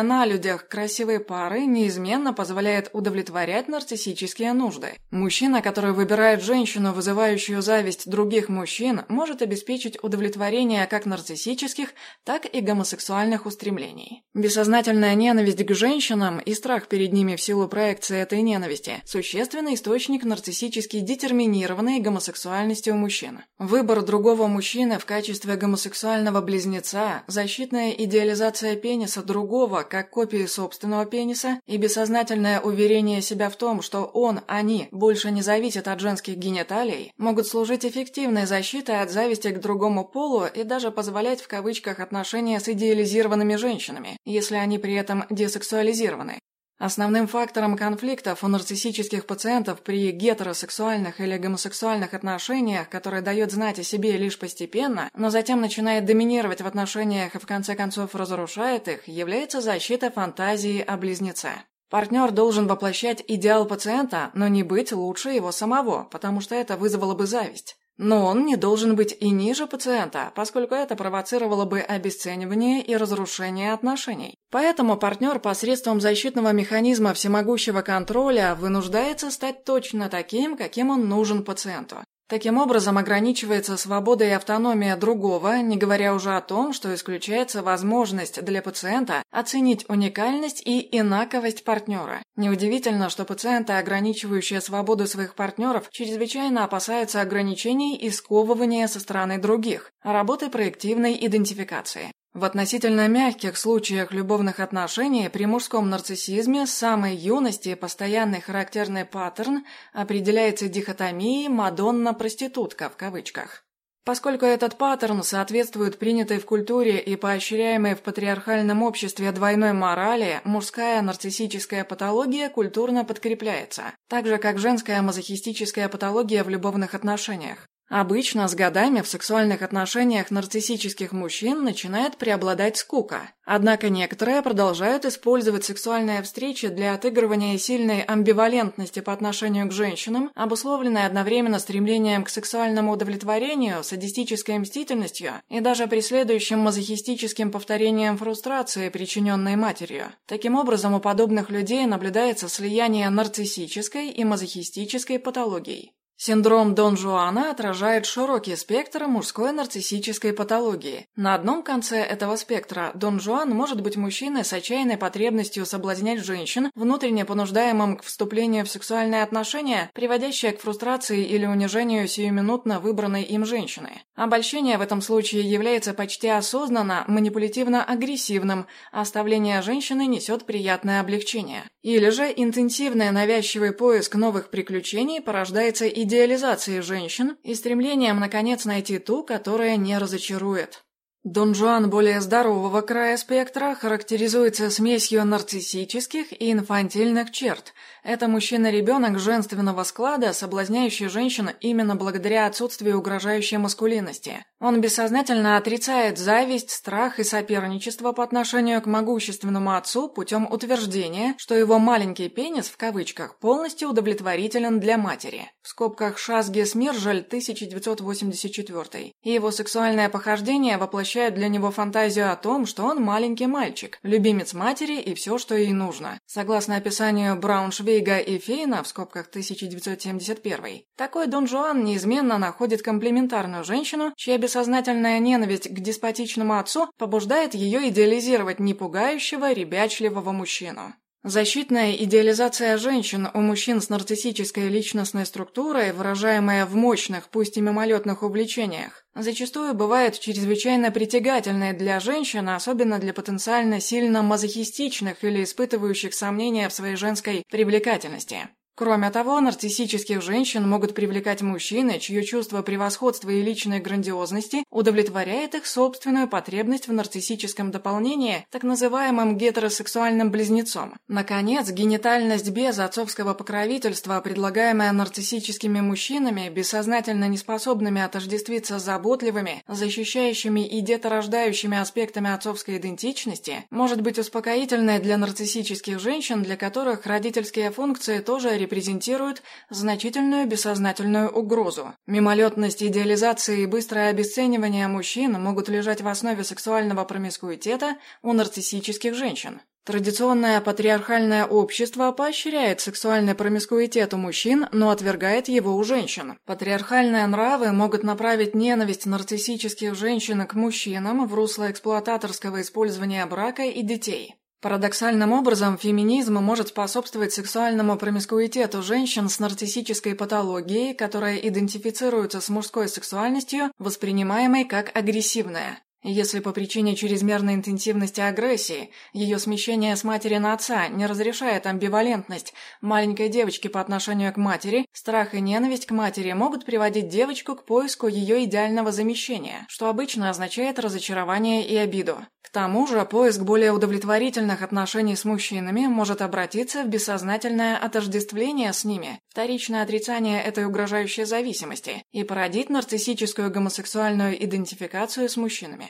на людях красивой пары неизменно позволяет удовлетворять нарциссические нужды. Мужчина, который выбирает женщину, вызывающую зависть других мужчин, может обеспечить удовлетворение как нарциссических, так и гомосексуальных устремлений. Бессознательная ненависть к женщинам и страх перед ними в силу проекции этой ненависти – существенный источник нарциссически детерминированной гомосексуальности у мужчин. Выбор другого мужчины в качестве гомосексуального гетеросексуального близнеца, защитная идеализация пениса другого как копии собственного пениса и бессознательное уверение себя в том, что он, они, больше не зависят от женских гениталий, могут служить эффективной защитой от зависти к другому полу и даже позволять в кавычках отношения с идеализированными женщинами, если они при этом десексуализированы. Основным фактором конфликтов у нарциссических пациентов при гетеросексуальных или гомосексуальных отношениях, который дает знать о себе лишь постепенно, но затем начинает доминировать в отношениях и в конце концов разрушает их, является защита фантазии о близнеце. Партнер должен воплощать идеал пациента, но не быть лучше его самого, потому что это вызвало бы зависть. Но он не должен быть и ниже пациента, поскольку это провоцировало бы обесценивание и разрушение отношений. Поэтому партнер посредством защитного механизма всемогущего контроля вынуждается стать точно таким, каким он нужен пациенту. Таким образом, ограничивается свобода и автономия другого, не говоря уже о том, что исключается возможность для пациента оценить уникальность и инаковость партнера. Неудивительно, что пациенты, ограничивающие свободу своих партнеров, чрезвычайно опасаются ограничений и сковывания со стороны других, работы проективной идентификации. В относительно мягких случаях любовных отношений при мужском нарциссизме с самой юности постоянный характерный паттерн определяется дихотомией «мадонна-проститутка» в кавычках. Поскольку этот паттерн соответствует принятой в культуре и поощряемой в патриархальном обществе двойной морали, мужская нарциссическая патология культурно подкрепляется, так же как женская мазохистическая патология в любовных отношениях. Обычно с годами в сексуальных отношениях нарциссических мужчин начинает преобладать скука. Однако некоторые продолжают использовать сексуальные встречи для отыгрывания сильной амбивалентности по отношению к женщинам, обусловленной одновременно стремлением к сексуальному удовлетворению, садистической мстительностью и даже преследующим мазохистическим повторением фрустрации, причиненной матерью. Таким образом, у подобных людей наблюдается слияние нарциссической и мазохистической патологий. Синдром Дон Жуана отражает широкий спектр мужской нарциссической патологии. На одном конце этого спектра Дон Жуан может быть мужчиной с отчаянной потребностью соблазнять женщин, внутренне понуждаемым к вступлению в сексуальные отношения, приводящие к фрустрации или унижению сиюминутно выбранной им женщины. Обольщение в этом случае является почти осознанно манипулятивно-агрессивным, оставление женщины несет приятное облегчение. Или же интенсивный навязчивый поиск новых приключений порождается идеей идеализацией женщин и стремлением, наконец, найти ту, которая не разочарует. Дон Жуан более здорового края спектра характеризуется смесью нарциссических и инфантильных черт. Это мужчина-ребенок женственного склада, соблазняющий женщин именно благодаря отсутствию угрожающей маскулинности. Он бессознательно отрицает зависть, страх и соперничество по отношению к могущественному отцу путем утверждения, что его «маленький пенис» в кавычках полностью удовлетворителен для матери. В скобках Шазги Смиржель, 1984. И его сексуальное похождение воплощают для него фантазию о том, что он маленький мальчик, любимец матери и все, что ей нужно. Согласно описанию Брауншвейга и Фейна в скобках 1971, такой Дон Жуан неизменно находит комплементарную женщину, чья бессознательная ненависть к деспотичному отцу побуждает ее идеализировать непугающего, ребячливого мужчину. Защитная идеализация женщин у мужчин с нарциссической личностной структурой, выражаемая в мощных, пусть и мимолетных увлечениях, зачастую бывает чрезвычайно притягательной для женщин, особенно для потенциально сильно мазохистичных или испытывающих сомнения в своей женской привлекательности. Кроме того, нарциссических женщин могут привлекать мужчины, чье чувство превосходства и личной грандиозности удовлетворяет их собственную потребность в нарциссическом дополнении, так называемым гетеросексуальным близнецом. Наконец, генитальность без отцовского покровительства, предлагаемая нарциссическими мужчинами, бессознательно неспособными отождествиться с заботливыми, защищающими и деторождающими аспектами отцовской идентичности, может быть успокоительной для нарциссических женщин, для которых родительские функции тоже репрезентируют значительную бессознательную угрозу. Мимолетность идеализации и быстрое обесценивание мужчин могут лежать в основе сексуального промискуитета у нарциссических женщин. Традиционное патриархальное общество поощряет сексуальный промискуитет у мужчин, но отвергает его у женщин. Патриархальные нравы могут направить ненависть нарциссических женщин к мужчинам в русло эксплуататорского использования брака и детей. Парадоксальным образом, феминизм может способствовать сексуальному промискуитету женщин с нарциссической патологией, которая идентифицируется с мужской сексуальностью, воспринимаемой как агрессивная. Если по причине чрезмерной интенсивности агрессии ее смещение с матери на отца не разрешает амбивалентность маленькой девочки по отношению к матери, страх и ненависть к матери могут приводить девочку к поиску ее идеального замещения, что обычно означает разочарование и обиду. К тому же, поиск более удовлетворительных отношений с мужчинами может обратиться в бессознательное отождествление с ними, вторичное отрицание этой угрожающей зависимости и породить нарциссическую гомосексуальную идентификацию с мужчинами.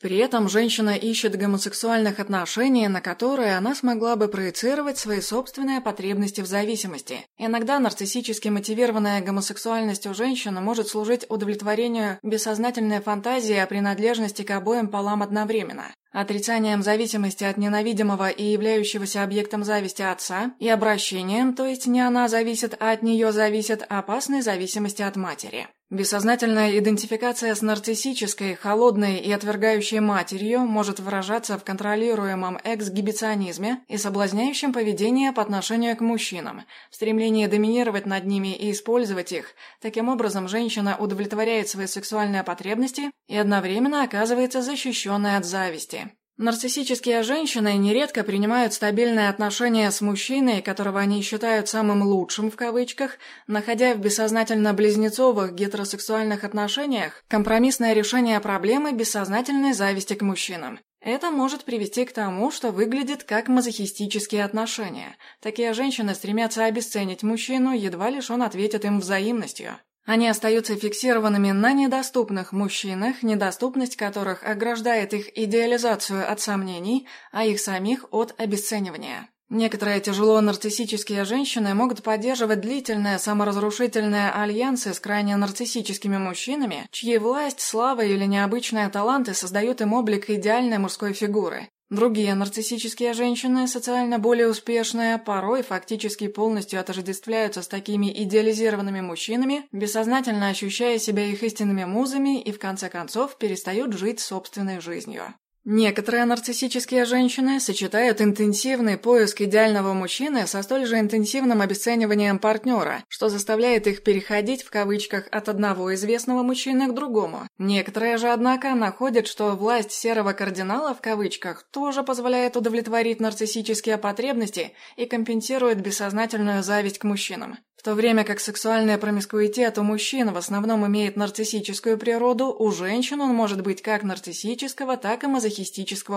При этом женщина ищет гомосексуальных отношений, на которые она смогла бы проецировать свои собственные потребности в зависимости. Иногда нарциссически мотивированная гомосексуальность у женщины может служить удовлетворению бессознательной фантазии о принадлежности к обоим полам одновременно отрицанием зависимости от ненавидимого и являющегося объектом зависти отца и обращением, то есть не она зависит, а от нее зависит, опасной зависимости от матери. Бессознательная идентификация с нарциссической, холодной и отвергающей матерью может выражаться в контролируемом эксгибиционизме и соблазняющем поведении по отношению к мужчинам, в стремлении доминировать над ними и использовать их. Таким образом, женщина удовлетворяет свои сексуальные потребности и одновременно оказывается защищенной от зависти. Нарциссические женщины нередко принимают стабильные отношения с мужчиной, которого они считают самым лучшим в кавычках, находя в бессознательно-близнецовых гетеросексуальных отношениях компромиссное решение проблемы бессознательной зависти к мужчинам. Это может привести к тому, что выглядит как мазохистические отношения. Такие женщины стремятся обесценить мужчину, едва лишь он ответит им взаимностью. Они остаются фиксированными на недоступных мужчинах, недоступность которых ограждает их идеализацию от сомнений, а их самих от обесценивания. Некоторые тяжело нарциссические женщины могут поддерживать длительные саморазрушительные альянсы с крайне нарциссическими мужчинами, чьи власть, слава или необычные таланты создают им облик идеальной мужской фигуры. Другие нарциссические женщины, социально более успешные, порой фактически полностью отождествляются с такими идеализированными мужчинами, бессознательно ощущая себя их истинными музами и в конце концов перестают жить собственной жизнью. Некоторые нарциссические женщины сочетают интенсивный поиск идеального мужчины со столь же интенсивным обесцениванием партнера, что заставляет их переходить в кавычках от одного известного мужчины к другому. Некоторые же, однако, находят, что власть серого кардинала в кавычках тоже позволяет удовлетворить нарциссические потребности и компенсирует бессознательную зависть к мужчинам. В то время как сексуальная промискуитет у мужчин в основном имеет нарциссическую природу, у женщин он может быть как нарциссического, так и мазохистического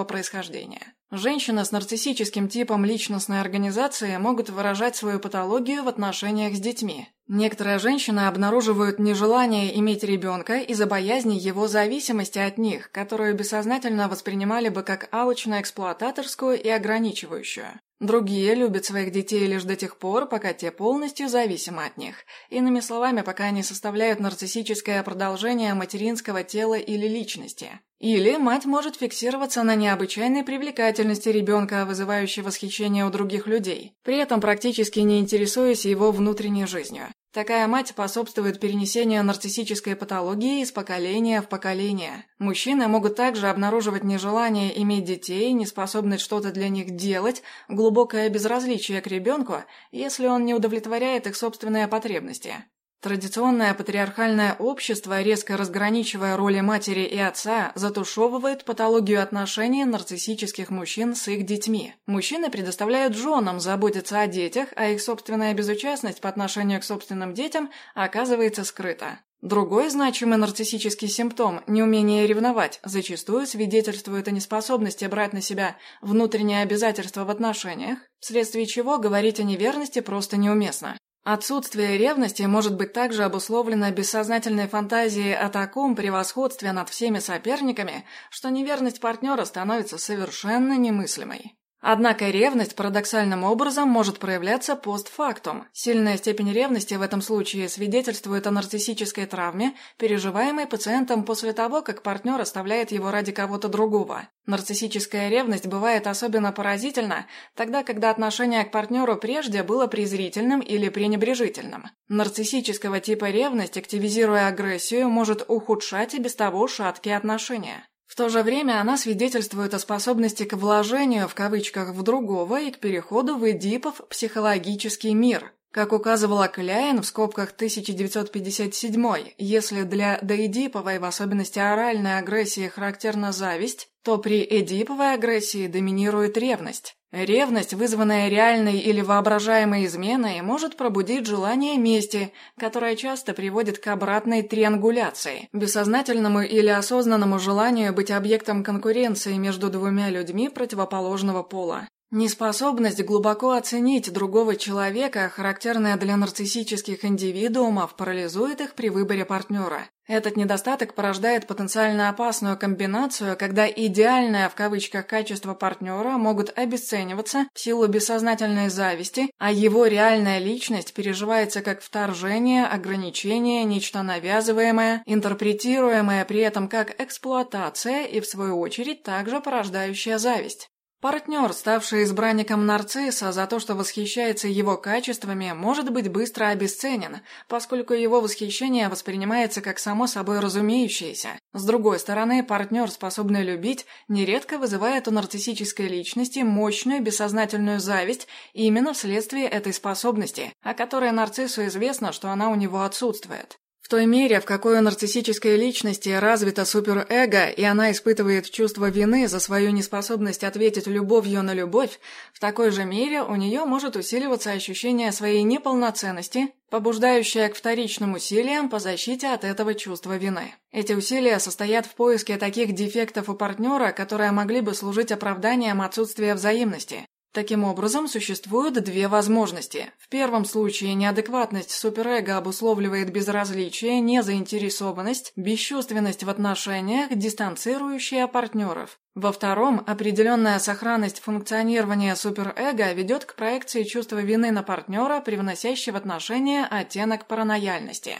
происхождения. Женщины с нарциссическим типом личностной организации могут выражать свою патологию в отношениях с детьми. Некоторые женщины обнаруживают нежелание иметь ребенка из-за боязни его зависимости от них, которую бессознательно воспринимали бы как алчно-эксплуататорскую и ограничивающую. Другие любят своих детей лишь до тех пор, пока те полностью зависимы от них. Иными словами, пока они составляют нарциссическое продолжение материнского тела или личности. Или мать может фиксироваться на необычайной привлекательности ребенка, вызывающей восхищение у других людей, при этом практически не интересуясь его внутренней жизнью. Такая мать способствует перенесению нарциссической патологии из поколения в поколение. Мужчины могут также обнаруживать нежелание иметь детей, неспособность что-то для них делать, глубокое безразличие к ребенку, если он не удовлетворяет их собственные потребности. Традиционное патриархальное общество, резко разграничивая роли матери и отца, затушевывает патологию отношений нарциссических мужчин с их детьми. Мужчины предоставляют женам заботиться о детях, а их собственная безучастность по отношению к собственным детям оказывается скрыта. Другой значимый нарциссический симптом – неумение ревновать, зачастую свидетельствует о неспособности брать на себя внутренние обязательства в отношениях, вследствие чего говорить о неверности просто неуместно. Отсутствие ревности может быть также обусловлено бессознательной фантазией о таком превосходстве над всеми соперниками, что неверность партнера становится совершенно немыслимой. Однако ревность парадоксальным образом может проявляться постфактум. Сильная степень ревности в этом случае свидетельствует о нарциссической травме, переживаемой пациентом после того, как партнер оставляет его ради кого-то другого. Нарциссическая ревность бывает особенно поразительна тогда, когда отношение к партнеру прежде было презрительным или пренебрежительным. Нарциссического типа ревность, активизируя агрессию, может ухудшать и без того шаткие отношения. То же время она свидетельствует о способности к вложению в кавычках в другого и к переходу в Эдипов психологический мир. Как указывала Кляйн в скобках 1957, если для доэдиповой, в особенности оральной агрессии, характерна зависть, то при эдиповой агрессии доминирует ревность. Ревность, вызванная реальной или воображаемой изменой, может пробудить желание мести, которое часто приводит к обратной триангуляции, бессознательному или осознанному желанию быть объектом конкуренции между двумя людьми противоположного пола. Неспособность глубоко оценить другого человека, характерная для нарциссических индивидуумов, парализует их при выборе партнера. Этот недостаток порождает потенциально опасную комбинацию, когда идеальное в кавычках качество партнера могут обесцениваться в силу бессознательной зависти, а его реальная личность переживается как вторжение, ограничение, нечто навязываемое, интерпретируемое при этом как эксплуатация и, в свою очередь, также порождающая зависть. Партнер, ставший избранником нарцисса за то, что восхищается его качествами, может быть быстро обесценен, поскольку его восхищение воспринимается как само собой разумеющееся. С другой стороны, партнер, способный любить, нередко вызывает у нарциссической личности мощную бессознательную зависть именно вследствие этой способности, о которой нарциссу известно, что она у него отсутствует. В той мере, в какой у нарциссической личности развито суперэго, и она испытывает чувство вины за свою неспособность ответить любовью на любовь, в такой же мере у нее может усиливаться ощущение своей неполноценности, побуждающее к вторичным усилиям по защите от этого чувства вины. Эти усилия состоят в поиске таких дефектов у партнера, которые могли бы служить оправданием отсутствия взаимности, Таким образом, существуют две возможности. В первом случае неадекватность суперэго обусловливает безразличие, незаинтересованность, бесчувственность в отношениях, дистанцирующие партнеров. Во втором, определенная сохранность функционирования суперэго ведет к проекции чувства вины на партнера, привносящей в отношения оттенок паранояльности.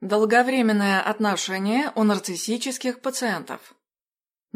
Долговременное отношение у нарциссических пациентов.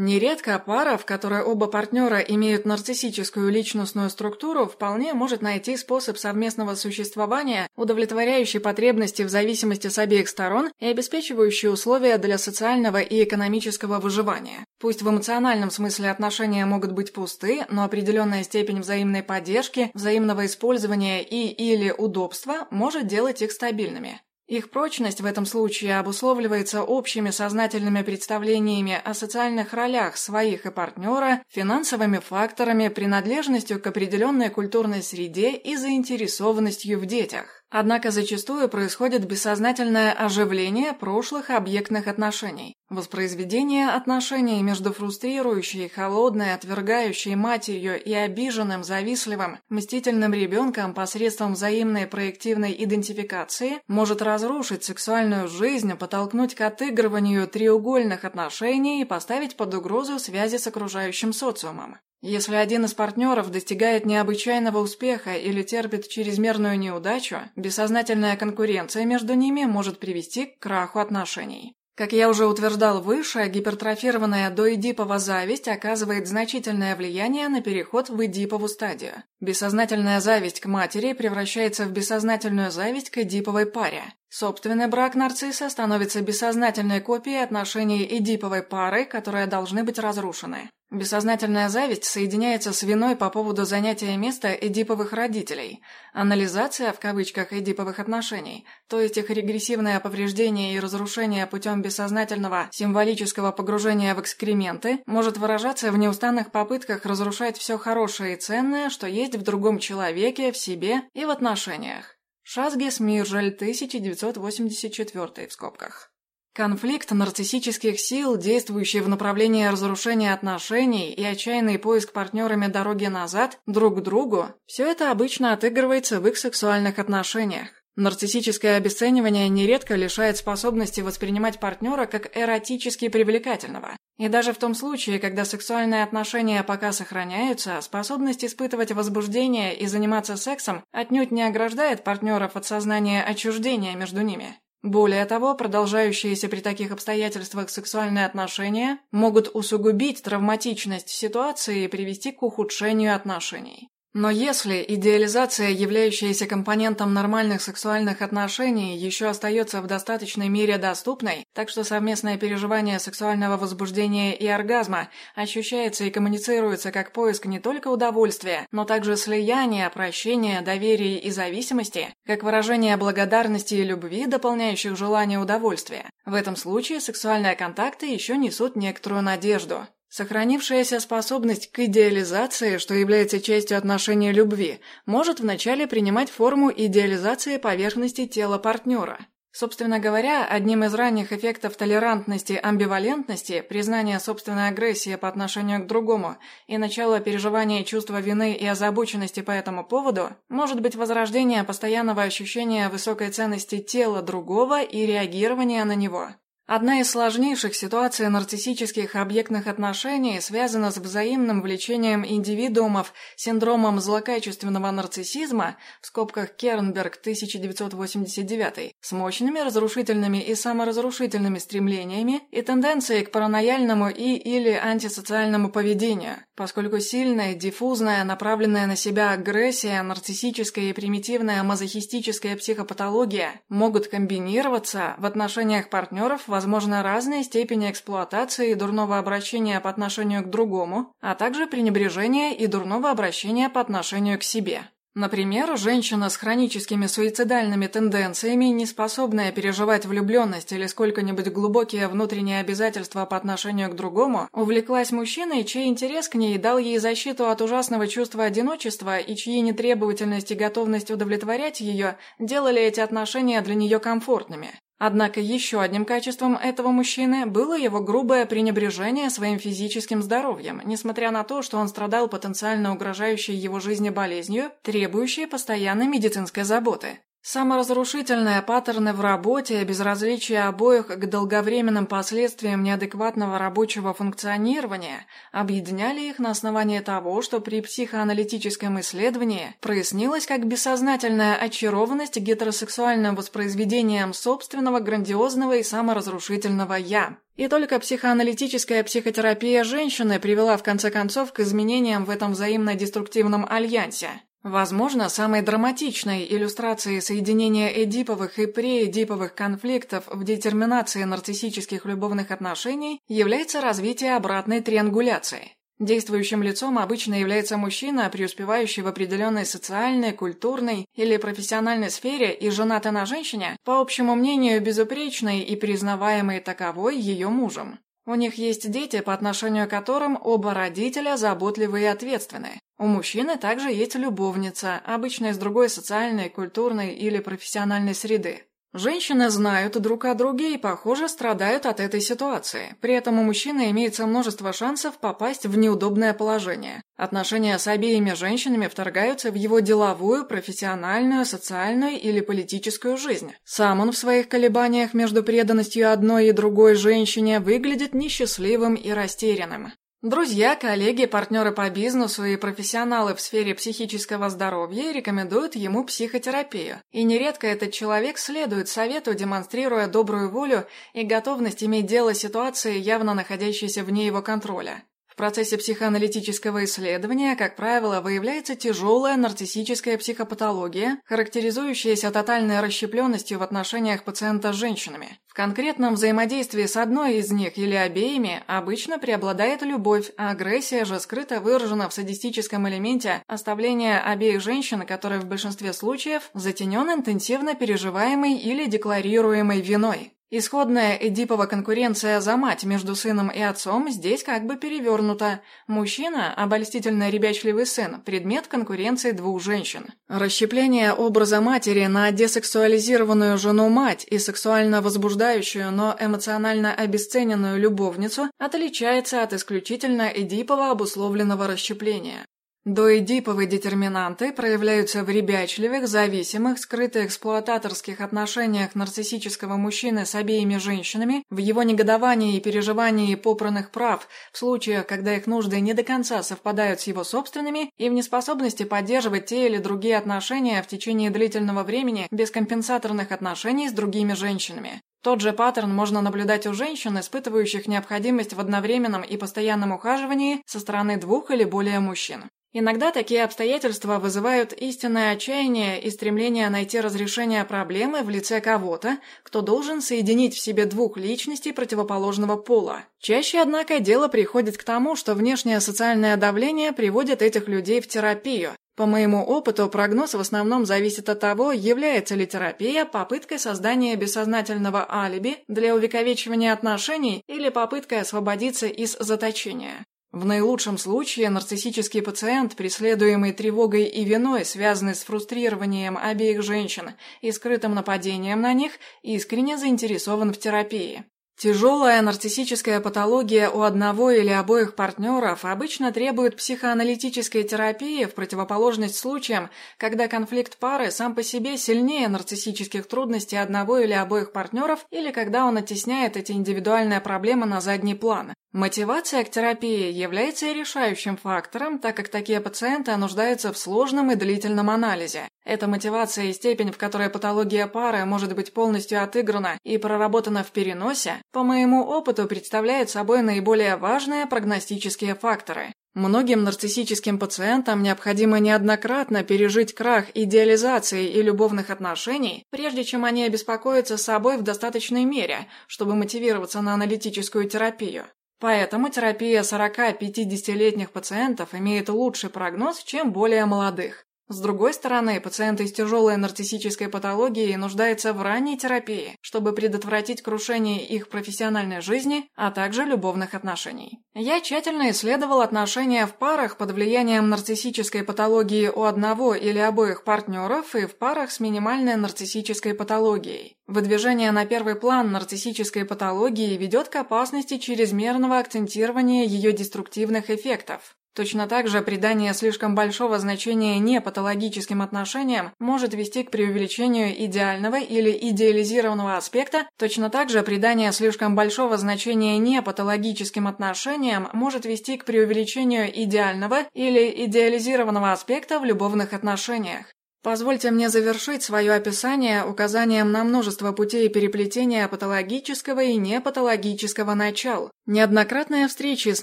Нередко пара, в которой оба партнера имеют нарциссическую личностную структуру, вполне может найти способ совместного существования, удовлетворяющий потребности в зависимости с обеих сторон и обеспечивающий условия для социального и экономического выживания. Пусть в эмоциональном смысле отношения могут быть пусты, но определенная степень взаимной поддержки, взаимного использования и или удобства может делать их стабильными. Их прочность в этом случае обусловливается общими сознательными представлениями о социальных ролях своих и партнера, финансовыми факторами, принадлежностью к определенной культурной среде и заинтересованностью в детях. Однако зачастую происходит бессознательное оживление прошлых объектных отношений, воспроизведение отношений между фрустрирующей, холодной, отвергающей матерью и обиженным, завистливым, мстительным ребенком посредством взаимной проективной идентификации может разрушить сексуальную жизнь, подтолкнуть к отыгрыванию треугольных отношений и поставить под угрозу связи с окружающим социумом. Если один из партнеров достигает необычайного успеха или терпит чрезмерную неудачу, бессознательная конкуренция между ними может привести к краху отношений. Как я уже утверждал выше, гипертрофированная доэдипова зависть оказывает значительное влияние на переход в эдипову стадию. Бессознательная зависть к матери превращается в бессознательную зависть к эдиповой паре. Собственный брак нарцисса становится бессознательной копией отношений эдиповой пары, которые должны быть разрушены. Бессознательная зависть соединяется с виной по поводу занятия места эдиповых родителей. Анализация, в кавычках, эдиповых отношений, то есть их регрессивное повреждение и разрушение путем бессознательного символического погружения в экскременты, может выражаться в неустанных попытках разрушать все хорошее и ценное, что есть в другом человеке, в себе и в отношениях. Шазгес Миржель, 1984 в скобках. Конфликт нарциссических сил, действующий в направлении разрушения отношений и отчаянный поиск партнерами дороги назад, друг к другу, все это обычно отыгрывается в их сексуальных отношениях. Нарциссическое обесценивание нередко лишает способности воспринимать партнера как эротически привлекательного. И даже в том случае, когда сексуальные отношения пока сохраняются, способность испытывать возбуждение и заниматься сексом отнюдь не ограждает партнеров от сознания отчуждения между ними. Более того, продолжающиеся при таких обстоятельствах сексуальные отношения могут усугубить травматичность ситуации и привести к ухудшению отношений. Но если идеализация, являющаяся компонентом нормальных сексуальных отношений, еще остается в достаточной мере доступной, так что совместное переживание сексуального возбуждения и оргазма ощущается и коммуницируется как поиск не только удовольствия, но также слияния, прощения, доверия и зависимости, как выражение благодарности и любви, дополняющих желание удовольствия. В этом случае сексуальные контакты еще несут некоторую надежду. Сохранившаяся способность к идеализации, что является частью отношения любви, может вначале принимать форму идеализации поверхности тела партнера. Собственно говоря, одним из ранних эффектов толерантности амбивалентности, признания собственной агрессии по отношению к другому и начало переживания чувства вины и озабоченности по этому поводу, может быть возрождение постоянного ощущения высокой ценности тела другого и реагирования на него. Одна из сложнейших ситуаций нарциссических объектных отношений связана с взаимным влечением индивидуумов синдромом злокачественного нарциссизма, в скобках Кернберг 1989, с мощными разрушительными и саморазрушительными стремлениями и тенденцией к паранояльному и или антисоциальному поведению, поскольку сильная, диффузная, направленная на себя агрессия, нарциссическая и примитивная мазохистическая психопатология могут комбинироваться в отношениях партнеров возможно разные степени эксплуатации и дурного обращения по отношению к другому, а также пренебрежения и дурного обращения по отношению к себе. Например, женщина с хроническими суицидальными тенденциями, не способная переживать влюбленность или сколько-нибудь глубокие внутренние обязательства по отношению к другому, увлеклась мужчиной, чей интерес к ней дал ей защиту от ужасного чувства одиночества и чьи нетребовательность и готовность удовлетворять ее делали эти отношения для нее комфортными. Однако еще одним качеством этого мужчины было его грубое пренебрежение своим физическим здоровьем, несмотря на то, что он страдал потенциально угрожающей его жизни болезнью, требующей постоянной медицинской заботы. Саморазрушительные паттерны в работе, безразличие обоих к долговременным последствиям неадекватного рабочего функционирования объединяли их на основании того, что при психоаналитическом исследовании прояснилось как бессознательная очарованность гетеросексуальным воспроизведением собственного грандиозного и саморазрушительного «я». И только психоаналитическая психотерапия женщины привела в конце концов к изменениям в этом взаимно деструктивном альянсе. Возможно, самой драматичной иллюстрацией соединения эдиповых и преэдиповых конфликтов в детерминации нарциссических любовных отношений является развитие обратной триангуляции. Действующим лицом обычно является мужчина, преуспевающий в определенной социальной, культурной или профессиональной сфере и женатый на женщине, по общему мнению, безупречной и признаваемой таковой ее мужем. У них есть дети, по отношению к которым оба родителя заботливы и ответственны. У мужчины также есть любовница, обычно из другой социальной, культурной или профессиональной среды. Женщины знают друг о друге и, похоже, страдают от этой ситуации. При этом у мужчины имеется множество шансов попасть в неудобное положение. Отношения с обеими женщинами вторгаются в его деловую, профессиональную, социальную или политическую жизнь. Сам он в своих колебаниях между преданностью одной и другой женщине выглядит несчастливым и растерянным. Друзья, коллеги, партнеры по бизнесу и профессионалы в сфере психического здоровья рекомендуют ему психотерапию. И нередко этот человек следует совету, демонстрируя добрую волю и готовность иметь дело с ситуацией, явно находящейся вне его контроля процессе психоаналитического исследования, как правило, выявляется тяжелая нарциссическая психопатология, характеризующаяся тотальной расщепленностью в отношениях пациента с женщинами. В конкретном взаимодействии с одной из них или обеими обычно преобладает любовь, а агрессия же скрыто выражена в садистическом элементе оставления обеих женщин, который в большинстве случаев затенен интенсивно переживаемой или декларируемой виной. Исходная Эдипова конкуренция за мать между сыном и отцом здесь как бы перевернута. Мужчина, обольстительно ребячливый сын, предмет конкуренции двух женщин. Расщепление образа матери на десексуализированную жену-мать и сексуально возбуждающую, но эмоционально обесцененную любовницу отличается от исключительно Эдипова обусловленного расщепления. Доэдиповые детерминанты проявляются в ребячливых, зависимых, скрыто-эксплуататорских отношениях нарциссического мужчины с обеими женщинами, в его негодовании и переживании попранных прав, в случаях, когда их нужды не до конца совпадают с его собственными, и в неспособности поддерживать те или другие отношения в течение длительного времени без компенсаторных отношений с другими женщинами. Тот же паттерн можно наблюдать у женщин, испытывающих необходимость в одновременном и постоянном ухаживании со стороны двух или более мужчин. Иногда такие обстоятельства вызывают истинное отчаяние и стремление найти разрешение проблемы в лице кого-то, кто должен соединить в себе двух личностей противоположного пола. Чаще, однако, дело приходит к тому, что внешнее социальное давление приводит этих людей в терапию. По моему опыту, прогноз в основном зависит от того, является ли терапия попыткой создания бессознательного алиби для увековечивания отношений или попыткой освободиться из заточения. В наилучшем случае нарциссический пациент, преследуемый тревогой и виной, связанной с фрустрированием обеих женщин и скрытым нападением на них, искренне заинтересован в терапии. Тяжелая нарциссическая патология у одного или обоих партнеров обычно требует психоаналитической терапии в противоположность случаям, когда конфликт пары сам по себе сильнее нарциссических трудностей одного или обоих партнеров или когда он оттесняет эти индивидуальные проблемы на задний план. Мотивация к терапии является решающим фактором, так как такие пациенты нуждаются в сложном и длительном анализе. Эта мотивация и степень, в которой патология пары может быть полностью отыграна и проработана в переносе, по моему опыту представляет собой наиболее важные прогностические факторы. Многим нарциссическим пациентам необходимо неоднократно пережить крах идеализации и любовных отношений, прежде чем они обеспокоятся собой в достаточной мере, чтобы мотивироваться на аналитическую терапию. Поэтому терапия 40-50-летних пациентов имеет лучший прогноз, чем более молодых. С другой стороны, пациенты с тяжелой нарциссической патологией нуждаются в ранней терапии, чтобы предотвратить крушение их профессиональной жизни, а также любовных отношений. Я тщательно исследовал отношения в парах под влиянием нарциссической патологии у одного или обоих партнеров и в парах с минимальной нарциссической патологией. Выдвижение на первый план нарциссической патологии ведет к опасности чрезмерного акцентирования ее деструктивных эффектов. Точно так же придание слишком большого значения непатологическим отношениям может вести к преувеличению идеального или идеализированного аспекта, точно так же придание слишком большого значения непатологическим отношениям может вести к преувеличению идеального или идеализированного аспекта в любовных отношениях. Позвольте мне завершить свое описание указанием на множество путей переплетения патологического и непатологического начал. Неоднократные встречи с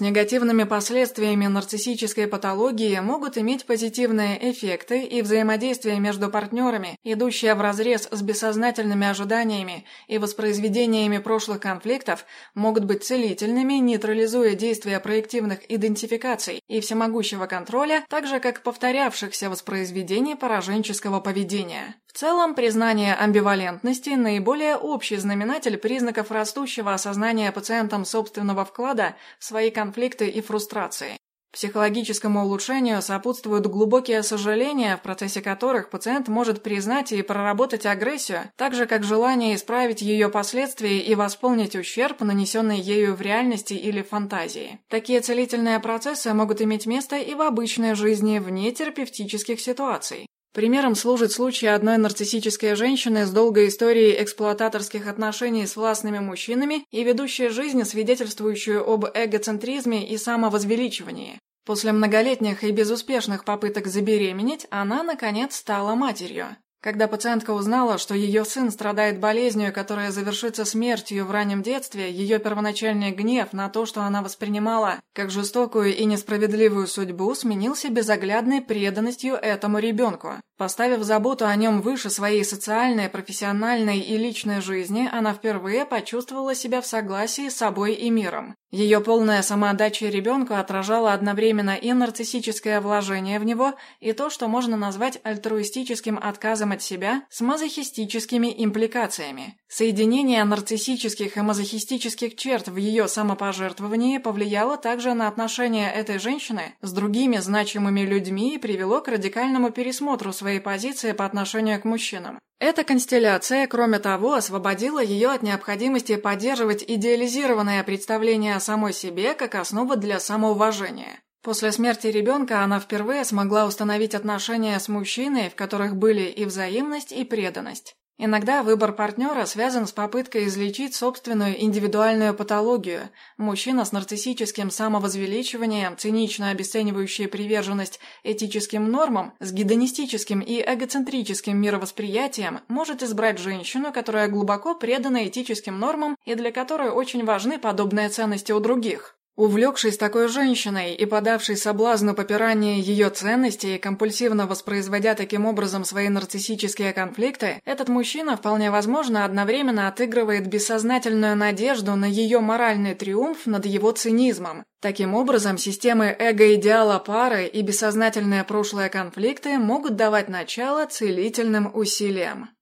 негативными последствиями нарциссической патологии могут иметь позитивные эффекты, и взаимодействие между партнерами, идущее вразрез с бессознательными ожиданиями и воспроизведениями прошлых конфликтов, могут быть целительными, нейтрализуя действия проективных идентификаций и всемогущего контроля, так же как повторявшихся воспроизведений поражений поведенческого поведения. Целом, признание амбивалентности – наиболее общий знаменатель признаков растущего осознания пациентом собственного вклада в свои конфликты и фрустрации. Психологическому улучшению сопутствуют глубокие сожаления, в процессе которых пациент может признать и проработать агрессию, так же как желание исправить ее последствия и восполнить ущерб, нанесенный ею в реальности или фантазии. Такие целительные процессы могут иметь место и в обычной жизни вне терапевтических ситуаций. Примером служит случай одной нарциссической женщины с долгой историей эксплуататорских отношений с властными мужчинами и ведущей жизнь, свидетельствующую об эгоцентризме и самовозвеличивании. После многолетних и безуспешных попыток забеременеть, она, наконец, стала матерью. Когда пациентка узнала, что ее сын страдает болезнью, которая завершится смертью в раннем детстве, ее первоначальный гнев на то, что она воспринимала как жестокую и несправедливую судьбу, сменился безоглядной преданностью этому ребенку. Поставив заботу о нем выше своей социальной, профессиональной и личной жизни, она впервые почувствовала себя в согласии с собой и миром. Ее полная самоотдача ребенку отражала одновременно и нарциссическое вложение в него, и то, что можно назвать альтруистическим отказом от себя с мазохистическими импликациями. Соединение нарциссических и мазохистических черт в ее самопожертвовании повлияло также на отношения этой женщины с другими значимыми людьми и привело к радикальному пересмотру своей позиции по отношению к мужчинам. Эта констелляция, кроме того, освободила ее от необходимости поддерживать идеализированное представление о самой себе как основу для самоуважения. После смерти ребенка она впервые смогла установить отношения с мужчиной, в которых были и взаимность, и преданность. Иногда выбор партнера связан с попыткой излечить собственную индивидуальную патологию. Мужчина с нарциссическим самовозвеличиванием, цинично обесценивающий приверженность этическим нормам, с гедонистическим и эгоцентрическим мировосприятием, может избрать женщину, которая глубоко предана этическим нормам и для которой очень важны подобные ценности у других. Увлекшись такой женщиной и подавшись соблазну попирания ее ценностей и компульсивно воспроизводя таким образом свои нарциссические конфликты, этот мужчина вполне возможно одновременно отыгрывает бессознательную надежду на ее моральный триумф над его цинизмом. Таким образом, системы эго-идеала пары и бессознательные прошлые конфликты могут давать начало целительным усилиям.